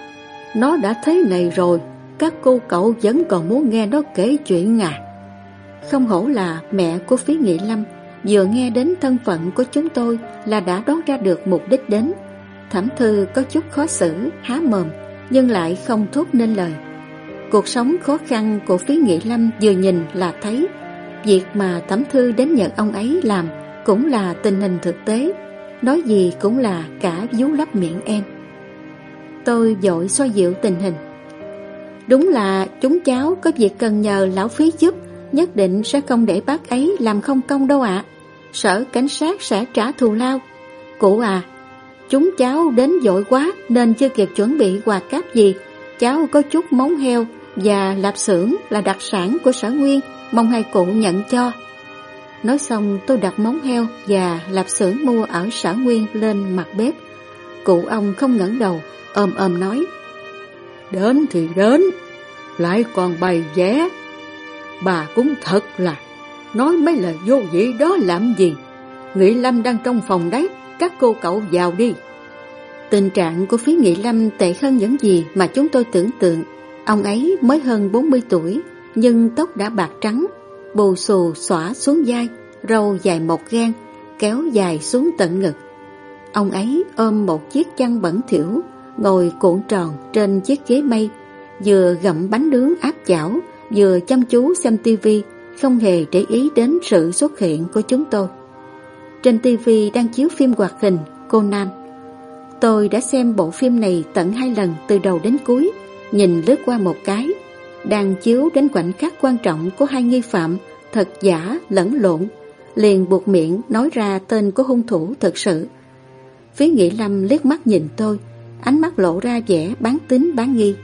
Nó đã thấy này rồi, các cô cậu vẫn còn muốn nghe nó kể chuyện à? Không hổ là mẹ của phí Nghị Lâm, vừa nghe đến thân phận của chúng tôi là đã đoán ra được mục đích đến. Thẩm thư có chút khó xử, há mồm, nhưng lại không thốt nên lời. Cuộc sống khó khăn của phí Nghị Lâm vừa nhìn là thấy Việc mà Thẩm Thư đến nhận ông ấy làm cũng là tình hình thực tế, nói gì cũng là cả vú lấp miệng em. Tôi dội xoa dịu tình hình. Đúng là chúng cháu có việc cần nhờ lão phí giúp, nhất định sẽ không để bác ấy làm không công đâu ạ. sở cảnh sát sẽ trả thù lao. Cụ à, chúng cháu đến dội quá nên chưa kịp chuẩn bị quà cáp gì. Cháu có chút móng heo và lạp xưởng là đặc sản của sở nguyên, mong hai cụ nhận cho. Nói xong tôi đặt móng heo và lạp xưởng mua ở sở nguyên lên mặt bếp. Cụ ông không ngẩng đầu, ôm ôm nói. Đến thì đến, lại còn bày vẽ. Bà cũng thật là, nói mấy lời vô vị đó làm gì? Nghị Lâm đang trong phòng đấy, các cô cậu vào đi. Tình trạng của phía Nghị Lâm tệ hơn những gì mà chúng tôi tưởng tượng. Ông ấy mới hơn 40 tuổi, nhưng tóc đã bạc trắng, bù xù xõa xuống vai, râu dài một gan, kéo dài xuống tận ngực. Ông ấy ôm một chiếc chăn bẩn thỉu, ngồi cuộn tròn trên chiếc ghế mây, vừa gặm bánh nướng áp chảo, vừa chăm chú xem tivi, không hề để ý đến sự xuất hiện của chúng tôi. Trên tivi đang chiếu phim hoạt hình Conan. Tôi đã xem bộ phim này tận hai lần từ đầu đến cuối, nhìn lướt qua một cái, đang chiếu đến khoảnh khắc quan trọng của hai nghi phạm thật giả lẫn lộn, liền buộc miệng nói ra tên của hung thủ thật sự. Phía nghĩ Lâm liếc mắt nhìn tôi, ánh mắt lộ ra vẻ bán tính bán nghi.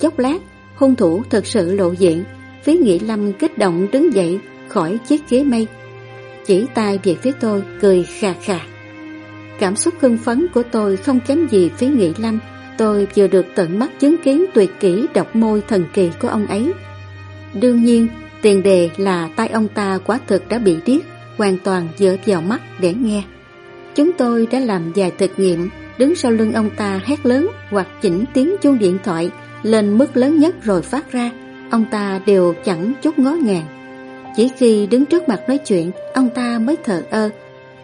Chốc lát, hung thủ thật sự lộ diện, Phí Nghị Lâm kích động đứng dậy khỏi chiếc ghế mây. Chỉ tay về phía tôi, cười khà khà. Cảm xúc hưng phấn của tôi không kém gì Phí Nghị Lâm, tôi vừa được tận mắt chứng kiến tuyệt kỹ đọc môi thần kỳ của ông ấy. Đương nhiên, tiền đề là tay ông ta quả thực đã bị điếc, hoàn toàn dựa vào mắt để nghe. Chúng tôi đã làm vài thực nghiệm, đứng sau lưng ông ta hét lớn hoặc chỉnh tiếng chuông điện thoại lên mức lớn nhất rồi phát ra, ông ta đều chẳng chút ngó ngàng. Chỉ khi đứng trước mặt nói chuyện, ông ta mới thờ ơ,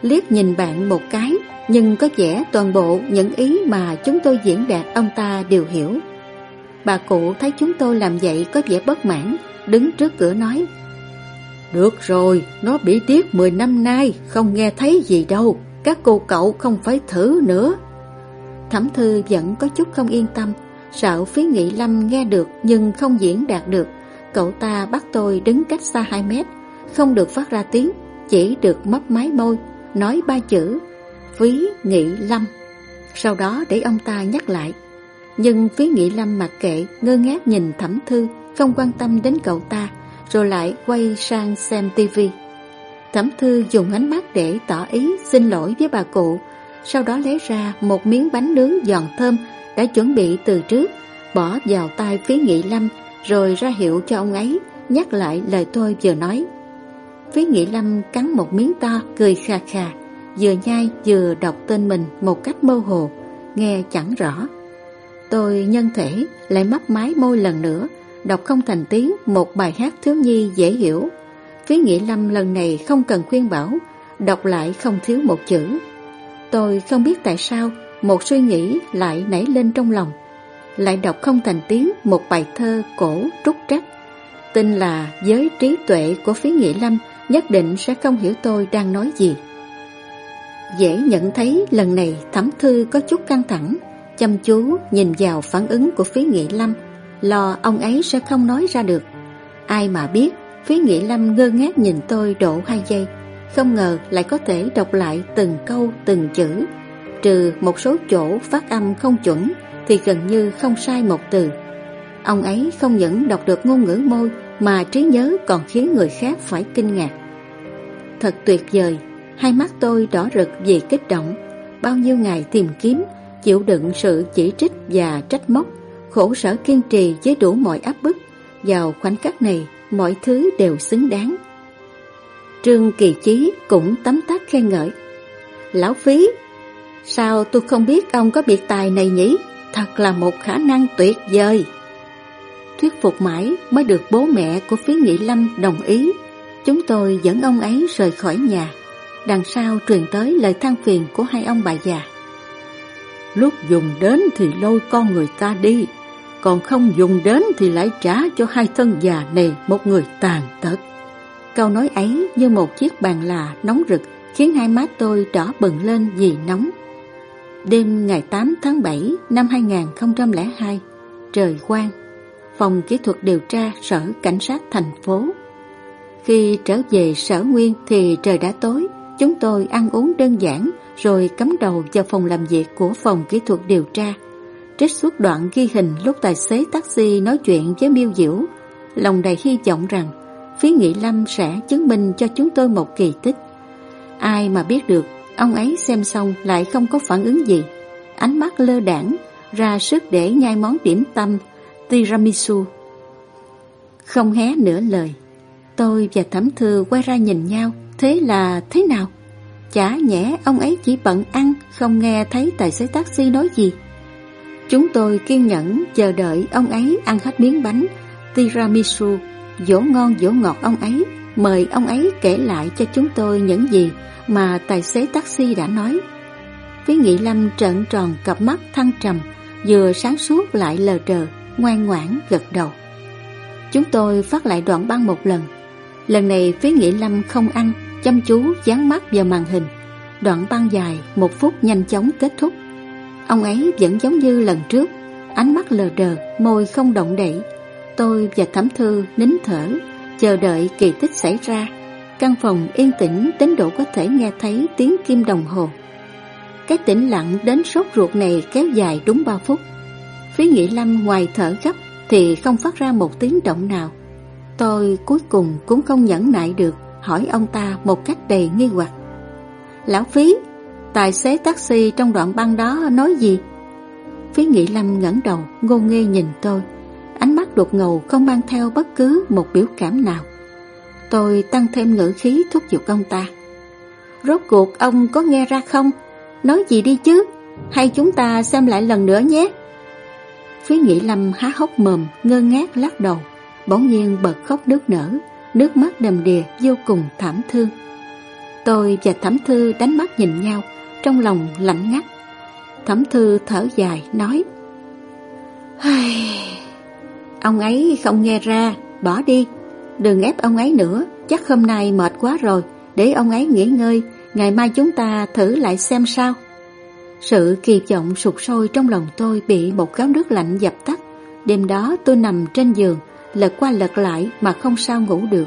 liếc nhìn bạn một cái, nhưng có vẻ toàn bộ những ý mà chúng tôi diễn đạt ông ta đều hiểu. Bà cụ thấy chúng tôi làm vậy có vẻ bất mãn, đứng trước cửa nói Được rồi, nó bị tiếc 10 năm nay, không nghe thấy gì đâu, các cô cậu không phải thử nữa. Thẩm thư vẫn có chút không yên tâm, sợ phí nghị lâm nghe được nhưng không diễn đạt được. Cậu ta bắt tôi đứng cách xa 2 mét, không được phát ra tiếng, chỉ được mấp máy môi, nói ba chữ, phí nghị lâm. Sau đó để ông ta nhắc lại. Nhưng phí nghị lâm mặc kệ, ngơ ngác nhìn thẩm thư, không quan tâm đến cậu ta, rồi lại quay sang xem tivi. Thẩm thư dùng ánh mắt để tỏ ý xin lỗi với bà cụ, sau đó lấy ra một miếng bánh nướng giòn thơm đã chuẩn bị từ trước, bỏ vào tay phía Nghị Lâm rồi ra hiệu cho ông ấy nhắc lại lời tôi vừa nói. Phía Nghị Lâm cắn một miếng to, cười khà khà, vừa nhai vừa đọc tên mình một cách mơ hồ, nghe chẳng rõ. Tôi nhân thể lại mấp mái môi lần nữa, đọc không thành tiếng một bài hát thiếu nhi dễ hiểu. Phía Nghị Lâm lần này không cần khuyên bảo, đọc lại không thiếu một chữ. Tôi không biết tại sao một suy nghĩ lại nảy lên trong lòng. Lại đọc không thành tiếng một bài thơ cổ trúc trách. Tin là với trí tuệ của phía Nghị Lâm nhất định sẽ không hiểu tôi đang nói gì. Dễ nhận thấy lần này thẩm thư có chút căng thẳng, chăm chú nhìn vào phản ứng của phía Nghị Lâm, lo ông ấy sẽ không nói ra được. Ai mà biết, phía Nghị Lâm ngơ ngác nhìn tôi độ hai giây, không ngờ lại có thể đọc lại từng câu từng chữ Trừ một số chỗ phát âm không chuẩn Thì gần như không sai một từ. Ông ấy không những đọc được ngôn ngữ môi Mà trí nhớ còn khiến người khác phải kinh ngạc. Thật tuyệt vời, Hai mắt tôi đỏ rực vì kích động. Bao nhiêu ngày tìm kiếm, Chịu đựng sự chỉ trích và trách móc, Khổ sở kiên trì với đủ mọi áp bức, Vào khoảnh khắc này Mọi thứ đều xứng đáng. Trương Kỳ Chí cũng tấm tắc khen ngợi. Lão Phí Sao tôi không biết ông có biệt tài này nhỉ? Thật là một khả năng tuyệt vời. Thuyết phục mãi mới được bố mẹ của phía Nghị Lâm đồng ý. Chúng tôi dẫn ông ấy rời khỏi nhà. Đằng sau truyền tới lời than phiền của hai ông bà già. Lúc dùng đến thì lôi con người ta đi, còn không dùng đến thì lại trả cho hai thân già này một người tàn tật. Câu nói ấy như một chiếc bàn là nóng rực khiến hai má tôi đỏ bừng lên vì nóng. Đêm ngày 8 tháng 7 năm 2002, trời quang, phòng kỹ thuật điều tra sở cảnh sát thành phố. Khi trở về sở nguyên thì trời đã tối, chúng tôi ăn uống đơn giản rồi cắm đầu vào phòng làm việc của phòng kỹ thuật điều tra. Trích xuất đoạn ghi hình lúc tài xế taxi nói chuyện với miêu diễu, lòng đầy hy vọng rằng phía Nghị Lâm sẽ chứng minh cho chúng tôi một kỳ tích. Ai mà biết được, ông ấy xem xong lại không có phản ứng gì. Ánh mắt lơ đảng, ra sức để nhai món điểm tâm tiramisu. Không hé nửa lời, tôi và Thẩm Thư quay ra nhìn nhau, thế là thế nào? Chả nhẽ ông ấy chỉ bận ăn, không nghe thấy tài xế taxi nói gì. Chúng tôi kiên nhẫn chờ đợi ông ấy ăn hết miếng bánh tiramisu, dỗ ngon dỗ ngọt ông ấy, mời ông ấy kể lại cho chúng tôi những gì mà tài xế taxi đã nói. Phí Nghị Lâm trợn tròn cặp mắt thăng trầm, vừa sáng suốt lại lờ đờ, ngoan ngoãn gật đầu. Chúng tôi phát lại đoạn băng một lần. Lần này Phí Nghị Lâm không ăn, chăm chú dán mắt vào màn hình. Đoạn băng dài, một phút nhanh chóng kết thúc. Ông ấy vẫn giống như lần trước, ánh mắt lờ đờ, môi không động đậy. Tôi và Thẩm Thư nín thở, chờ đợi kỳ tích xảy ra. Căn phòng yên tĩnh đến độ có thể nghe thấy tiếng kim đồng hồ. Cái tĩnh lặng đến sốt ruột này kéo dài đúng 3 phút. phí Nghị Lâm ngoài thở gấp thì không phát ra một tiếng động nào. Tôi cuối cùng cũng không nhẫn nại được hỏi ông ta một cách đầy nghi hoặc. Lão Phí, tài xế taxi trong đoạn băng đó nói gì? Phí Nghị Lâm ngẩng đầu ngô nghê nhìn tôi, ánh đột ngầu không mang theo bất cứ một biểu cảm nào. Tôi tăng thêm ngữ khí thúc giục ông ta. Rốt cuộc ông có nghe ra không? Nói gì đi chứ? Hay chúng ta xem lại lần nữa nhé? Phí nghĩ Lâm há hốc mồm, ngơ ngác lắc đầu, bỗng nhiên bật khóc nước nở, nước mắt đầm đìa vô cùng thảm thương. Tôi và Thẩm Thư đánh mắt nhìn nhau, trong lòng lạnh ngắt. Thẩm Thư thở dài, nói Ông ấy không nghe ra, bỏ đi, đừng ép ông ấy nữa, chắc hôm nay mệt quá rồi, để ông ấy nghỉ ngơi, ngày mai chúng ta thử lại xem sao. Sự kỳ vọng sụt sôi trong lòng tôi bị một gáo nước lạnh dập tắt. Đêm đó tôi nằm trên giường, lật qua lật lại mà không sao ngủ được.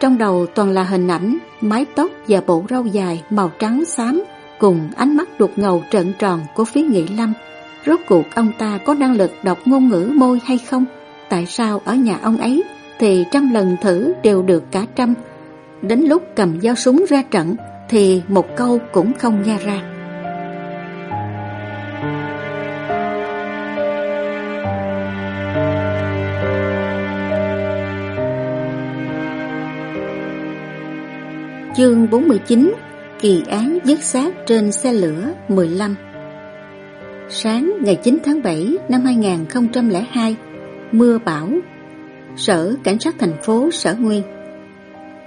Trong đầu toàn là hình ảnh, mái tóc và bộ râu dài màu trắng xám cùng ánh mắt đục ngầu trợn tròn của phía nghị lâm. Rốt cuộc ông ta có năng lực đọc ngôn ngữ môi hay không? Tại sao ở nhà ông ấy thì trăm lần thử đều được cả trăm? Đến lúc cầm dao súng ra trận thì một câu cũng không nghe ra. Chương 49 Kỳ án dứt xác trên xe lửa 15 Sáng ngày 9 tháng 7 năm 2002 Mưa bão Sở Cảnh sát thành phố Sở Nguyên.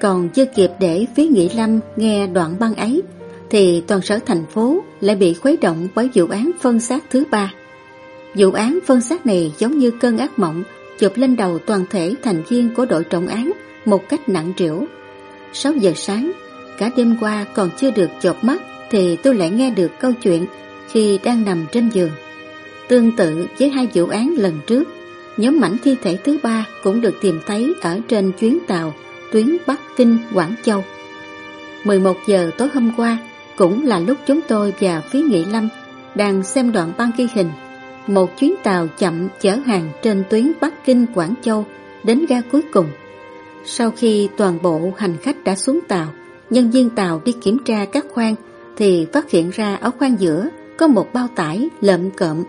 Còn chưa kịp để phía Nghị Lâm nghe đoạn băng ấy Thì toàn sở thành phố lại bị khuấy động bởi vụ án phân xác thứ ba. Vụ án phân xác này giống như cơn ác mộng chụp lên đầu toàn thể thành viên của đội trọng án một cách nặng trĩu. 6 giờ sáng, cả đêm qua còn chưa được chợp mắt thì tôi lại nghe được câu chuyện khi đang nằm trên giường. Tương tự với hai vụ án lần trước, nhóm mảnh thi thể thứ ba cũng được tìm thấy ở trên chuyến tàu tuyến Bắc Kinh Quảng Châu. 11 giờ tối hôm qua cũng là lúc chúng tôi và phía Nghị Lâm đang xem đoạn băng ghi hình một chuyến tàu chậm chở hàng trên tuyến Bắc Kinh Quảng Châu đến ga cuối cùng sau khi toàn bộ hành khách đã xuống tàu, nhân viên tàu đi kiểm tra các khoang thì phát hiện ra ở khoang giữa có một bao tải lợm cộm.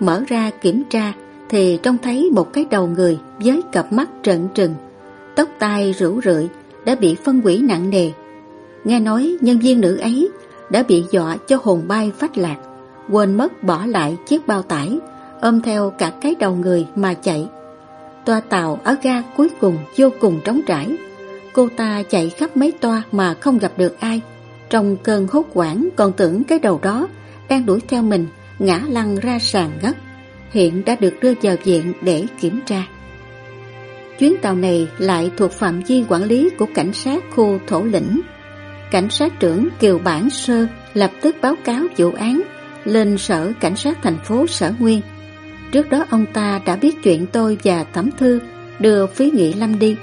Mở ra kiểm tra thì trông thấy một cái đầu người với cặp mắt trợn trừng, tóc tai rủ rượi đã bị phân hủy nặng nề. Nghe nói nhân viên nữ ấy đã bị dọa cho hồn bay phách lạc, quên mất bỏ lại chiếc bao tải, ôm theo cả cái đầu người mà chạy. Toa tàu ở ga cuối cùng vô cùng trống trải. Cô ta chạy khắp mấy toa mà không gặp được ai. Trong cơn hốt quảng còn tưởng cái đầu đó đang đuổi theo mình, ngã lăn ra sàn ngất. Hiện đã được đưa vào viện để kiểm tra. Chuyến tàu này lại thuộc phạm vi quản lý của cảnh sát khu thổ lĩnh. Cảnh sát trưởng Kiều Bản Sơ lập tức báo cáo vụ án lên sở cảnh sát thành phố Sở Nguyên Trước đó ông ta đã biết chuyện tôi và Thẩm Thư đưa phí nghị lâm đi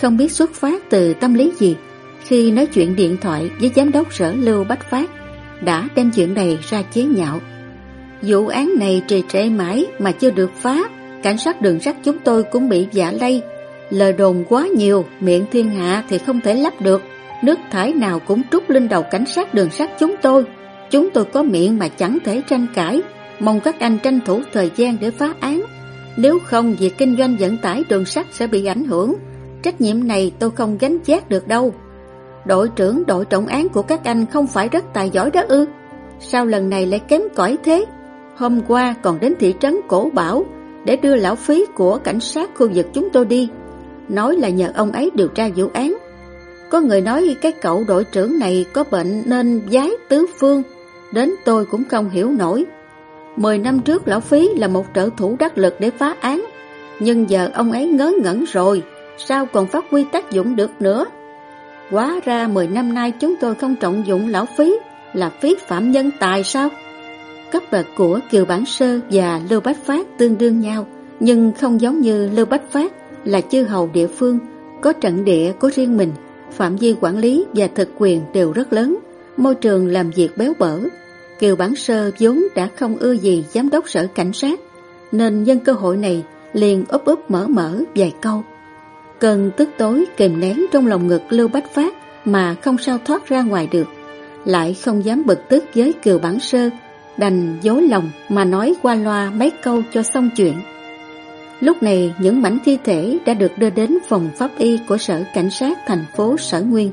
Không biết xuất phát từ tâm lý gì khi nói chuyện điện thoại với giám đốc sở Lưu Bách Phát, đã đem chuyện này ra chế nhạo. Vụ án này trì trệ mãi mà chưa được phá, cảnh sát đường sắt chúng tôi cũng bị giả lây. Lời đồn quá nhiều, miệng thiên hạ thì không thể lắp được, nước thải nào cũng trút lên đầu cảnh sát đường sắt chúng tôi. Chúng tôi có miệng mà chẳng thể tranh cãi, mong các anh tranh thủ thời gian để phá án. Nếu không, việc kinh doanh vận tải đường sắt sẽ bị ảnh hưởng. Trách nhiệm này tôi không gánh chát được đâu. Đội trưởng đội trọng án của các anh không phải rất tài giỏi đó ư? Sao lần này lại kém cỏi thế? Hôm qua còn đến thị trấn Cổ Bảo để đưa lão phí của cảnh sát khu vực chúng tôi đi. Nói là nhờ ông ấy điều tra vụ án. Có người nói cái cậu đội trưởng này có bệnh nên giái tứ phương. Đến tôi cũng không hiểu nổi. Mười năm trước lão phí là một trợ thủ đắc lực để phá án. Nhưng giờ ông ấy ngớ ngẩn rồi, sao còn phát huy tác dụng được nữa? Quá ra 10 năm nay chúng tôi không trọng dụng lão phí là phí phạm nhân tài sao? Cấp bậc của Kiều Bản Sơ và Lưu Bách Phát tương đương nhau, nhưng không giống như Lưu Bách Phát là chư hầu địa phương, có trận địa của riêng mình, phạm vi quản lý và thực quyền đều rất lớn, môi trường làm việc béo bở. Kiều Bản Sơ vốn đã không ưa gì giám đốc sở cảnh sát, nên nhân cơ hội này liền úp úp mở mở vài câu Cơn tức tối kềm nén trong lòng ngực Lưu Bách Phát mà không sao thoát ra ngoài được. Lại không dám bực tức với Kiều Bản Sơ, đành dối lòng mà nói qua loa mấy câu cho xong chuyện. Lúc này những mảnh thi thể đã được đưa đến phòng pháp y của sở cảnh sát thành phố Sở Nguyên.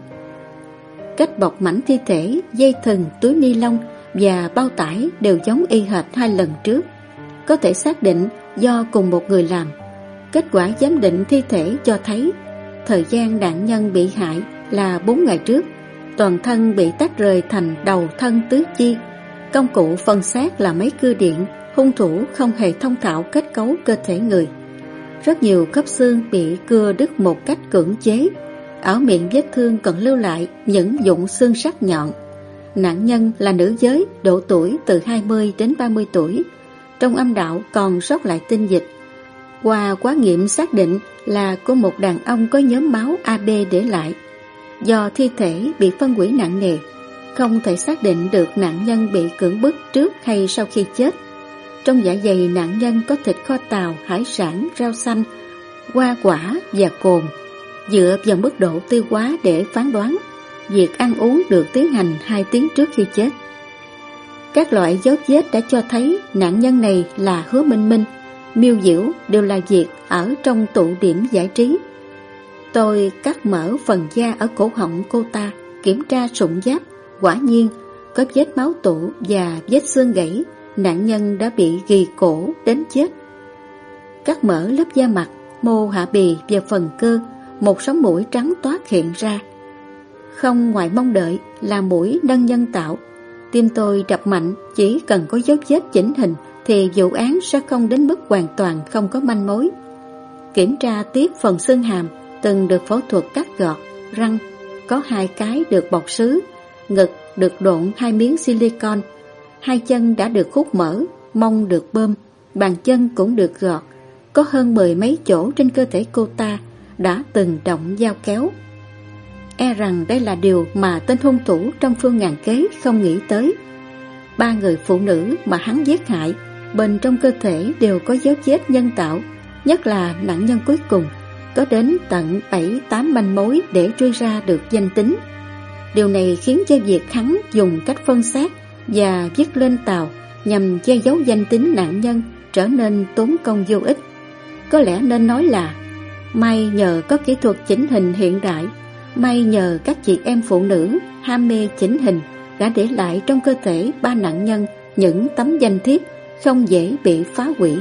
Cách bọc mảnh thi thể, dây thừng, túi ni lông và bao tải đều giống y hệt hai lần trước. Có thể xác định do cùng một người làm Kết quả giám định thi thể cho thấy thời gian nạn nhân bị hại là 4 ngày trước. Toàn thân bị tách rời thành đầu thân tứ chi. Công cụ phân xác là máy cưa điện, hung thủ không hề thông thạo kết cấu cơ thể người. Rất nhiều khớp xương bị cưa đứt một cách cưỡng chế. Ở miệng vết thương còn lưu lại những dụng xương sắc nhọn. Nạn nhân là nữ giới, độ tuổi từ 20 đến 30 tuổi. Trong âm đạo còn sót lại tinh dịch qua quá nghiệm xác định là của một đàn ông có nhóm máu AB để lại. Do thi thể bị phân hủy nặng nề, không thể xác định được nạn nhân bị cưỡng bức trước hay sau khi chết. Trong dạ dày nạn nhân có thịt kho tàu, hải sản, rau xanh, hoa quả và cồn. Dựa vào mức độ tiêu hóa để phán đoán, việc ăn uống được tiến hành 2 tiếng trước khi chết. Các loại dấu vết đã cho thấy nạn nhân này là Hứa Minh Minh, miêu diễu đều là việc ở trong tụ điểm giải trí. Tôi cắt mở phần da ở cổ họng cô ta, kiểm tra sụn giáp, quả nhiên có vết máu tụ và vết xương gãy, nạn nhân đã bị ghi cổ đến chết. Cắt mở lớp da mặt, mô hạ bì và phần cơ, một sóng mũi trắng toát hiện ra. Không ngoài mong đợi là mũi nâng nhân tạo, tim tôi đập mạnh chỉ cần có dấu vết chỉnh hình thì vụ án sẽ không đến mức hoàn toàn không có manh mối. Kiểm tra tiếp phần xương hàm từng được phẫu thuật cắt gọt, răng, có hai cái được bọc sứ, ngực được độn hai miếng silicon, hai chân đã được khúc mở, mông được bơm, bàn chân cũng được gọt, có hơn mười mấy chỗ trên cơ thể cô ta đã từng động dao kéo. E rằng đây là điều mà tên hung thủ trong phương ngàn kế không nghĩ tới. Ba người phụ nữ mà hắn giết hại bên trong cơ thể đều có dấu vết nhân tạo, nhất là nạn nhân cuối cùng, có đến tận 7-8 manh mối để truy ra được danh tính. Điều này khiến cho việc hắn dùng cách phân xác và viết lên tàu nhằm che giấu danh tính nạn nhân trở nên tốn công vô ích. Có lẽ nên nói là may nhờ có kỹ thuật chỉnh hình hiện đại, may nhờ các chị em phụ nữ ham mê chỉnh hình đã để lại trong cơ thể ba nạn nhân những tấm danh thiếp không dễ bị phá hủy.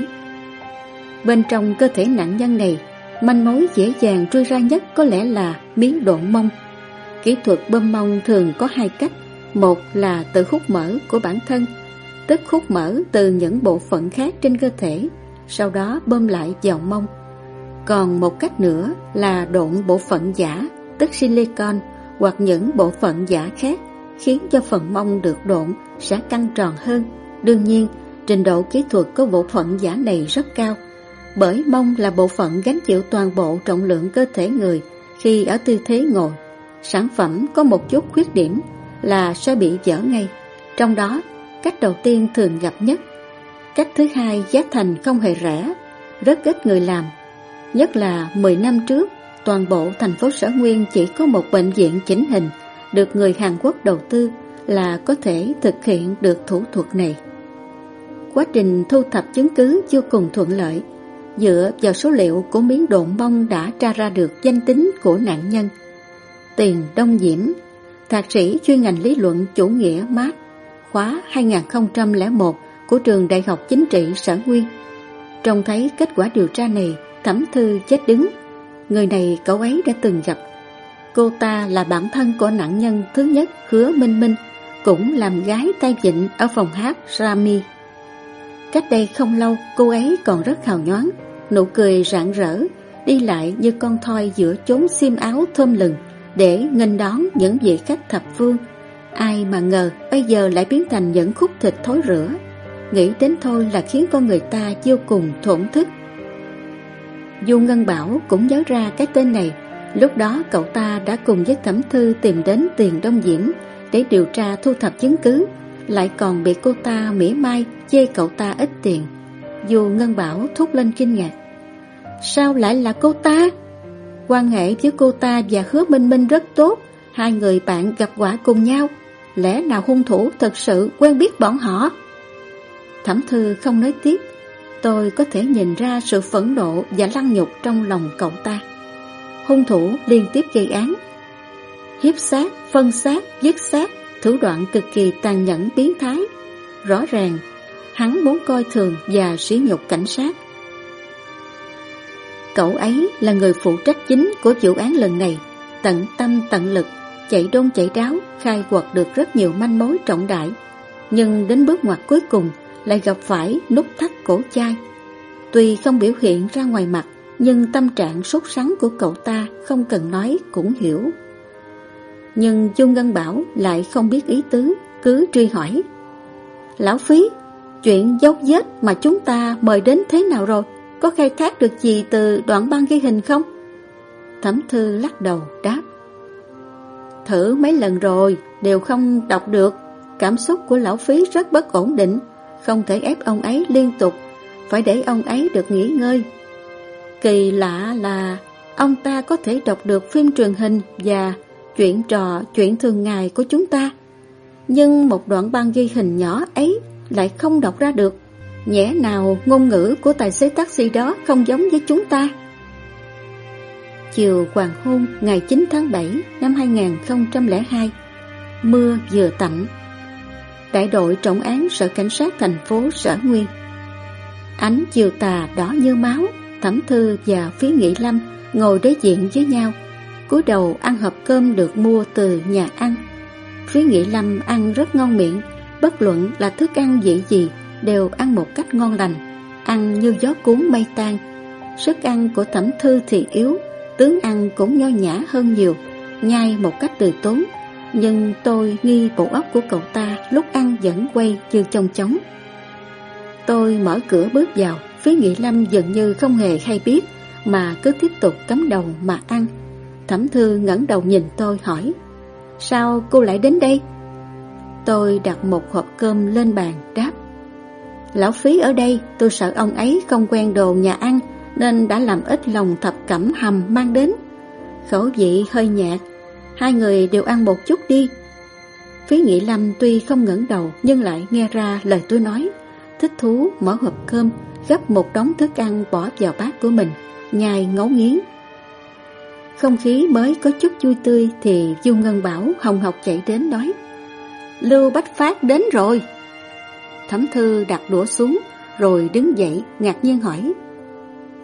Bên trong cơ thể nạn nhân này, manh mối dễ dàng truy ra nhất có lẽ là miếng độn mông. Kỹ thuật bơm mông thường có hai cách, một là tự hút mỡ của bản thân, tức hút mỡ từ những bộ phận khác trên cơ thể, sau đó bơm lại vào mông. Còn một cách nữa là độn bộ phận giả, tức silicon, hoặc những bộ phận giả khác, khiến cho phần mông được độn sẽ căng tròn hơn. Đương nhiên, Trình độ kỹ thuật của bộ phận giả này rất cao, bởi mông là bộ phận gánh chịu toàn bộ trọng lượng cơ thể người khi ở tư thế ngồi. Sản phẩm có một chút khuyết điểm là sẽ bị dở ngay. Trong đó, cách đầu tiên thường gặp nhất. Cách thứ hai giá thành không hề rẻ, rất ít người làm. Nhất là 10 năm trước, toàn bộ thành phố Sở Nguyên chỉ có một bệnh viện chỉnh hình được người Hàn Quốc đầu tư là có thể thực hiện được thủ thuật này. Quá trình thu thập chứng cứ vô cùng thuận lợi, dựa vào số liệu của miếng độn bông đã tra ra được danh tính của nạn nhân. Tiền Đông Diễm, thạc sĩ chuyên ngành lý luận chủ nghĩa Mác, khóa 2001 của trường Đại học Chính trị Sở Nguyên. Trông thấy kết quả điều tra này, Thẩm Thư chết đứng. Người này cậu ấy đã từng gặp. Cô ta là bản thân của nạn nhân thứ nhất Hứa Minh Minh, cũng làm gái tay vịnh ở phòng hát Rami. Cách đây không lâu, cô ấy còn rất hào nhoáng, nụ cười rạng rỡ, đi lại như con thoi giữa chốn xiêm áo thơm lừng để nghênh đón những vị khách thập phương. Ai mà ngờ bây giờ lại biến thành những khúc thịt thối rữa. Nghĩ đến thôi là khiến con người ta vô cùng thổn thức. Du Ngân Bảo cũng nhớ ra cái tên này. Lúc đó cậu ta đã cùng với Thẩm Thư tìm đến tiền Đông Diễn để điều tra thu thập chứng cứ, lại còn bị cô ta mỉa mai chê cậu ta ít tiền. Dù Ngân Bảo thốt lên kinh ngạc. Sao lại là cô ta? Quan hệ với cô ta và Hứa Minh Minh rất tốt, hai người bạn gặp quả cùng nhau. Lẽ nào hung thủ thật sự quen biết bọn họ? Thẩm Thư không nói tiếp, tôi có thể nhìn ra sự phẫn nộ và lăng nhục trong lòng cậu ta. Hung thủ liên tiếp gây án, hiếp sát, phân sát, giết sát, thủ đoạn cực kỳ tàn nhẫn biến thái. Rõ ràng, hắn muốn coi thường và sỉ nhục cảnh sát. Cậu ấy là người phụ trách chính của vụ án lần này, tận tâm tận lực, chạy đôn chạy đáo, khai quật được rất nhiều manh mối trọng đại. Nhưng đến bước ngoặt cuối cùng lại gặp phải nút thắt cổ chai. Tuy không biểu hiện ra ngoài mặt, nhưng tâm trạng sốt sắng của cậu ta không cần nói cũng hiểu. Nhưng Dung Ngân Bảo lại không biết ý tứ, cứ truy hỏi. Lão Phí, chuyện dốc dết mà chúng ta mời đến thế nào rồi? Có khai thác được gì từ đoạn băng ghi hình không? Thẩm Thư lắc đầu đáp. Thử mấy lần rồi, đều không đọc được. Cảm xúc của lão Phí rất bất ổn định, không thể ép ông ấy liên tục, phải để ông ấy được nghỉ ngơi. Kỳ lạ là ông ta có thể đọc được phim truyền hình và chuyện trò, chuyện thường ngày của chúng ta. Nhưng một đoạn băng ghi hình nhỏ ấy lại không đọc ra được. Nhẽ nào ngôn ngữ của tài xế taxi đó không giống với chúng ta? Chiều hoàng hôn ngày 9 tháng 7 năm 2002 Mưa vừa tạnh Đại đội trọng án sở cảnh sát thành phố Sở Nguyên Ánh chiều tà đỏ như máu Thẩm Thư và Phí Nghị Lâm ngồi đối diện với nhau cúi đầu ăn hộp cơm được mua từ nhà ăn. Phí Nghị Lâm ăn rất ngon miệng, bất luận là thức ăn gì gì đều ăn một cách ngon lành, ăn như gió cuốn mây tan. Sức ăn của Thẩm Thư thì yếu, tướng ăn cũng nho nhã hơn nhiều, nhai một cách từ tốn. Nhưng tôi nghi bộ óc của cậu ta lúc ăn vẫn quay như trong chóng. Tôi mở cửa bước vào, phía Nghị Lâm dường như không hề hay biết mà cứ tiếp tục cắm đầu mà ăn. Thẩm Thư ngẩng đầu nhìn tôi hỏi Sao cô lại đến đây? Tôi đặt một hộp cơm lên bàn đáp Lão phí ở đây, tôi sợ ông ấy không quen đồ nhà ăn, Nên đã làm ít lòng thập cẩm hầm mang đến. Khẩu vị hơi nhạt Hai người đều ăn một chút đi. Phí Nghị Lâm tuy không ngẩng đầu, Nhưng lại nghe ra lời tôi nói. Thích thú mở hộp cơm, Gấp một đống thức ăn bỏ vào bát của mình, Nhai ngấu nghiến. Không khí mới có chút vui tươi thì Du Ngân Bảo hồng học chạy đến nói, Lưu Bách Phát đến rồi. Thẩm Thư đặt đũa xuống, rồi đứng dậy, ngạc nhiên hỏi,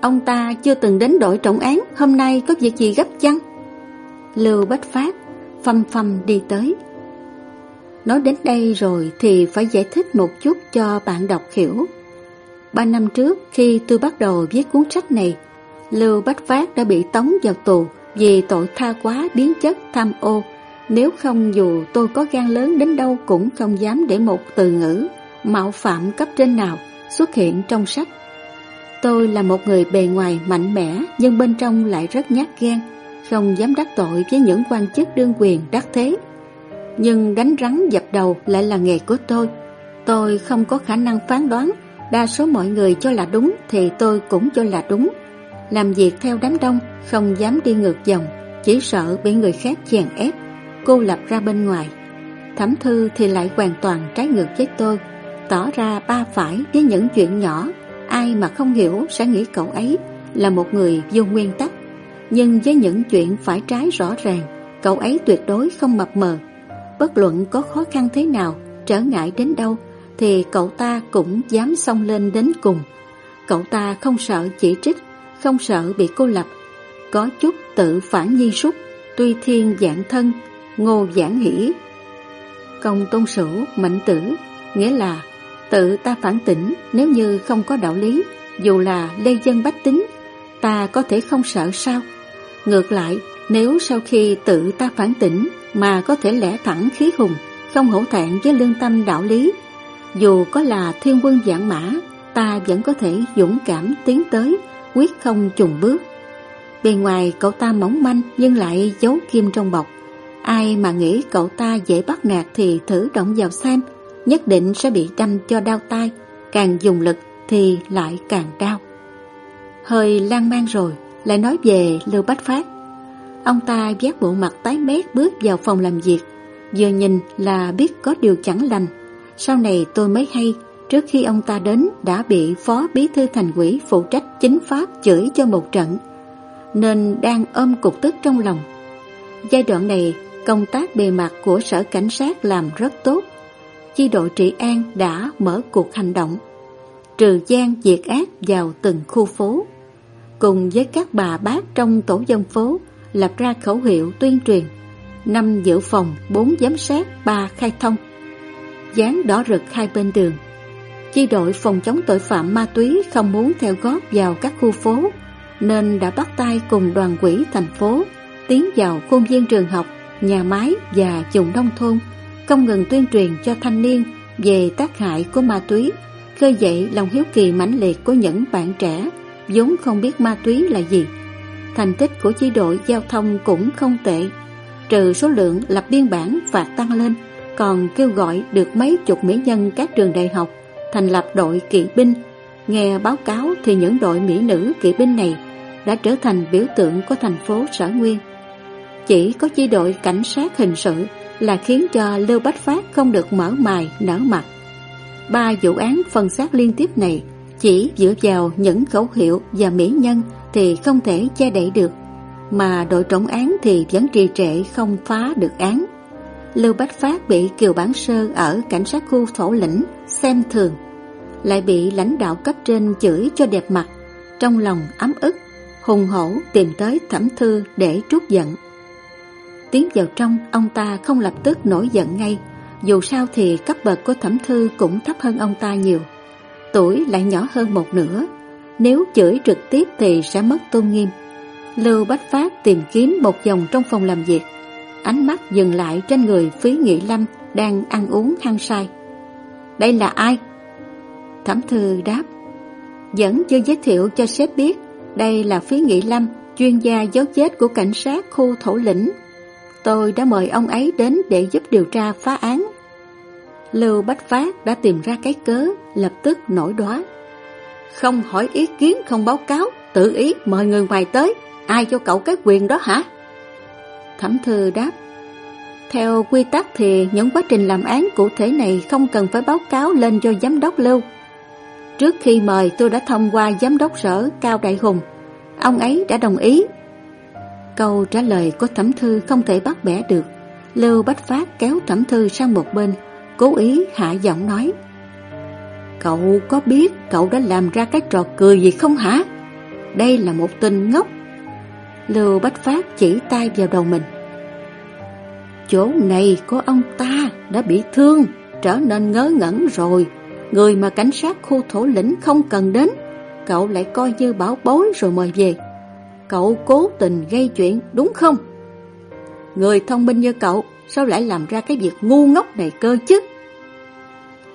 Ông ta chưa từng đến đội trọng án, hôm nay có việc gì gấp chăng? Lưu Bách Phát phầm phầm đi tới Nói đến đây rồi thì phải giải thích một chút cho bạn đọc hiểu Ba năm trước, khi tôi bắt đầu viết cuốn sách này, Lưu Bách Phát đã bị tống vào tù vì tội tha quá biến chất tham ô. Nếu không dù tôi có gan lớn đến đâu cũng không dám để một từ ngữ mạo phạm cấp trên nào xuất hiện trong sách. Tôi là một người bề ngoài mạnh mẽ nhưng bên trong lại rất nhát gan. không dám đắc tội với những quan chức đương quyền đắc thế. Nhưng đánh rắn dập đầu lại là nghề của tôi. Tôi không có khả năng phán đoán, đa số mọi người cho là đúng thì tôi cũng cho là đúng. Làm việc theo đám đông, không dám đi ngược dòng, chỉ sợ bị người khác chèn ép, cô lập ra bên ngoài. Thẩm thư thì lại hoàn toàn trái ngược với tôi, tỏ ra ba phải với những chuyện nhỏ, ai mà không hiểu sẽ nghĩ cậu ấy là một người vô nguyên tắc. Nhưng với những chuyện phải trái rõ ràng, cậu ấy tuyệt đối không mập mờ. Bất luận có khó khăn thế nào, trở ngại đến đâu, thì cậu ta cũng dám xông lên đến cùng. Cậu ta không sợ chỉ trích, không sợ bị cô lập, có chút tự phản nhi súc, tuy thiên dạng thân, ngô giảng hỷ. Công tôn sửu, mạnh tử, nghĩa là tự ta phản tỉnh nếu như không có đạo lý, dù là lê dân bách tính, ta có thể không sợ sao? Ngược lại, nếu sau khi tự ta phản tỉnh mà có thể lẽ thẳng khí hùng, không hổ thẹn với lương tâm đạo lý, dù có là thiên quân giảng mã, ta vẫn có thể dũng cảm tiến tới, quyết không trùng bước. Bề ngoài cậu ta mỏng manh nhưng lại giấu kim trong bọc. Ai mà nghĩ cậu ta dễ bắt nạt thì thử động vào xem, nhất định sẽ bị đâm cho đau tay, càng dùng lực thì lại càng đau. Hơi lan man rồi, lại nói về Lưu Bách Phát. Ông ta vác bộ mặt tái mét bước vào phòng làm việc, vừa nhìn là biết có điều chẳng lành. Sau này tôi mới hay, trước khi ông ta đến đã bị phó bí thư thành quỹ phụ trách chính pháp chửi cho một trận, nên đang ôm cục tức trong lòng. Giai đoạn này, công tác bề mặt của sở cảnh sát làm rất tốt. Chi đội trị an đã mở cuộc hành động, trừ gian diệt ác vào từng khu phố. Cùng với các bà bác trong tổ dân phố lập ra khẩu hiệu tuyên truyền năm giữ phòng, bốn giám sát, ba khai thông. Dán đỏ rực hai bên đường. Chi đội phòng chống tội phạm ma túy không muốn theo gót vào các khu phố nên đã bắt tay cùng đoàn quỹ thành phố tiến vào khuôn viên trường học, nhà máy và vùng nông thôn, không ngừng tuyên truyền cho thanh niên về tác hại của ma túy, khơi dậy lòng hiếu kỳ mãnh liệt của những bạn trẻ vốn không biết ma túy là gì. Thành tích của chi đội giao thông cũng không tệ, trừ số lượng lập biên bản phạt tăng lên, còn kêu gọi được mấy chục mỹ nhân các trường đại học thành lập đội kỵ binh. Nghe báo cáo thì những đội mỹ nữ kỵ binh này đã trở thành biểu tượng của thành phố Sở Nguyên. Chỉ có chi đội cảnh sát hình sự là khiến cho Lưu Bách Phát không được mở mài, nở mặt. Ba vụ án phân xác liên tiếp này chỉ dựa vào những khẩu hiệu và mỹ nhân thì không thể che đậy được, mà đội trọng án thì vẫn trì trệ không phá được án. Lưu Bách Phát bị Kiều Bản Sơ ở cảnh sát khu thổ lĩnh xem thường, lại bị lãnh đạo cấp trên chửi cho đẹp mặt, trong lòng ấm ức hùng hổ tìm tới thẩm thư để trút giận. Tiến vào trong, ông ta không lập tức nổi giận ngay, dù sao thì cấp bậc của thẩm thư cũng thấp hơn ông ta nhiều. Tuổi lại nhỏ hơn một nửa, nếu chửi trực tiếp thì sẽ mất tôn nghiêm. Lưu Bách Phát tìm kiếm một vòng trong phòng làm việc, ánh mắt dừng lại trên người Phí Nghị Lâm đang ăn uống hăng say. Đây là ai? Thẩm thư đáp, vẫn chưa giới thiệu cho sếp biết đây là Phí Nghị Lâm, chuyên gia dấu vết của cảnh sát khu thổ lĩnh. Tôi đã mời ông ấy đến để giúp điều tra phá án. Lưu Bách Phát đã tìm ra cái cớ, lập tức nổi đoá. Không hỏi ý kiến, không báo cáo, tự ý mời người ngoài tới. Ai cho cậu cái quyền đó hả? Thẩm thư đáp. Theo quy tắc thì những quá trình làm án cụ thể này không cần phải báo cáo lên cho giám đốc Lưu. Trước khi mời tôi đã thông qua giám đốc sở Cao Đại Hùng Ông ấy đã đồng ý Câu trả lời của thẩm thư không thể bắt bẻ được. Lưu Bách Phát kéo thẩm thư sang một bên, Cố ý hạ giọng nói. Cậu có biết cậu đã làm ra cái trò cười gì không hả? Đây là một tin ngốc. Lưu Bách Phát chỉ tay vào đầu mình. Chỗ này có ông ta đã bị thương, Trở nên ngớ ngẩn rồi. Người mà cảnh sát khu thổ lĩnh không cần đến, Cậu lại coi như bảo bối rồi mời về. Cậu cố tình gây chuyện đúng không? Người thông minh như cậu Sao lại làm ra cái việc ngu ngốc này cơ chứ?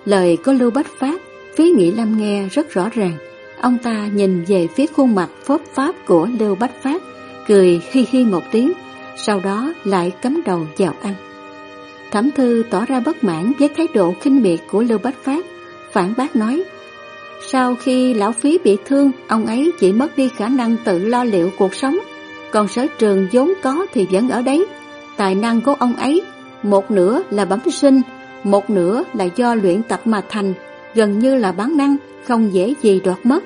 Lời có Lưu Bách Phát Phí Nghị Lâm nghe rất rõ ràng Ông ta nhìn về phía khuôn mặt phớp pháp của Lưu Bách Phát cười hi hi một tiếng, sau đó lại cắm đầu vào ăn. Thẩm thư tỏ ra bất mãn với thái độ khinh miệt của Lưu Bách Phát, phản bác nói, sau khi lão phí bị thương, ông ấy chỉ mất đi khả năng tự lo liệu cuộc sống, còn sở trường vốn có thì vẫn ở đấy. Tài năng của ông ấy, một nửa là bẩm sinh, một nửa là do luyện tập mà thành, gần như là bản năng, không dễ gì đoạt mất.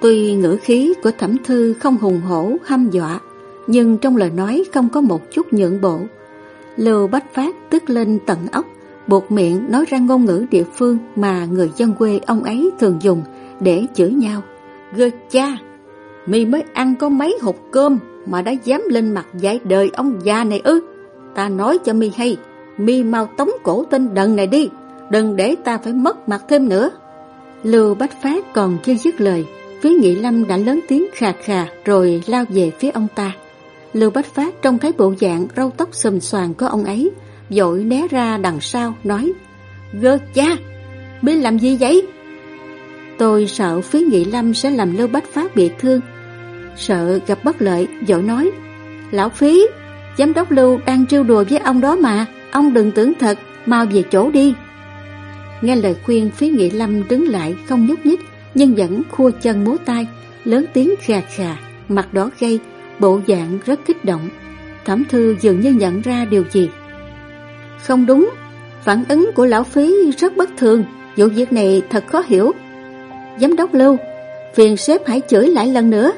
Tuy ngữ khí của thẩm thư không hùng hổ, hăm dọa, nhưng trong lời nói không có một chút nhượng bộ. Lưu Bách Phát tức lên tận ốc, buộc miệng nói ra ngôn ngữ địa phương mà người dân quê ông ấy thường dùng để chửi nhau. Gơ cha, mi mới ăn có mấy hộp cơm mà đã dám lên mặt dạy đời ông già này ư. Ta nói cho mi hay, mi mau tống cổ tên đần này đi, đừng để ta phải mất mặt thêm nữa. Lưu Bách Phát còn chưa dứt lời, phía Nghị Lâm đã lớn tiếng khà khà rồi lao về phía ông ta. Lưu Bách Phát trông thấy bộ dạng râu tóc xùm xoàn của ông ấy, dội né ra đằng sau, nói Gơ cha, biết làm gì vậy? Tôi sợ phía Nghị Lâm sẽ làm Lưu Bách Phát bị thương. Sợ gặp bất lợi, dội nói Lão phí, giám đốc Lưu đang trêu đùa với ông đó mà, ông đừng tưởng thật, mau về chỗ đi. Nghe lời khuyên phía Nghị Lâm đứng lại không nhúc nhích, nhưng vẫn khua chân múa tay, lớn tiếng khà khà, mặt đỏ gây, bộ dạng rất kích động. Thẩm thư dường như nhận ra điều gì. Không đúng, phản ứng của lão phí rất bất thường, vụ việc này thật khó hiểu. Giám đốc Lưu, phiền sếp hãy chửi lại lần nữa.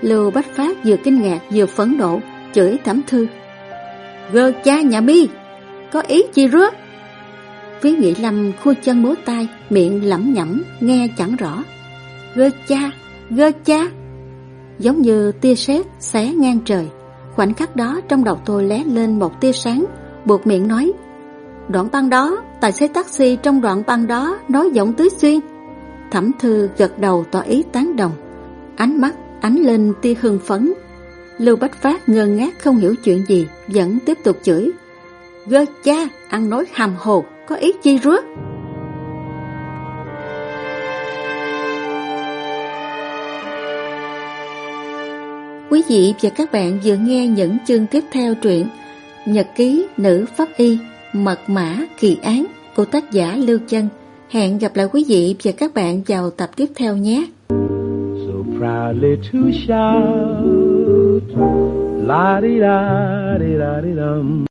Lưu Bách Phát vừa kinh ngạc vừa phẫn nộ, chửi thẩm thư. Gơ cha nhà mi, có ý chi rứa? Phí Nghị Lâm khua chân múa tay, miệng lẩm nhẩm, nghe chẳng rõ. Gơ cha, gơ cha. Giống như tia sét xé ngang trời. Khoảnh khắc đó trong đầu tôi lé lên một tia sáng, buộc miệng nói. Đoạn băng đó, tài xế taxi trong đoạn băng đó nói giọng tứ xuyên. Thẩm thư gật đầu tỏ ý tán đồng. Ánh mắt ánh lên tia hưng phấn. Lưu Bách Phát ngơ ngác không hiểu chuyện gì, vẫn tiếp tục chửi. Gơ cha, ăn nói hàm hồ, có ý chi rước Quý vị và các bạn vừa nghe những chương tiếp theo truyện Nhật ký nữ pháp y Mật mã kỳ án của tác giả Lưu Chân. Hẹn gặp lại quý vị và các bạn vào tập tiếp theo nhé. So proudly to shout, la di da di da di dum.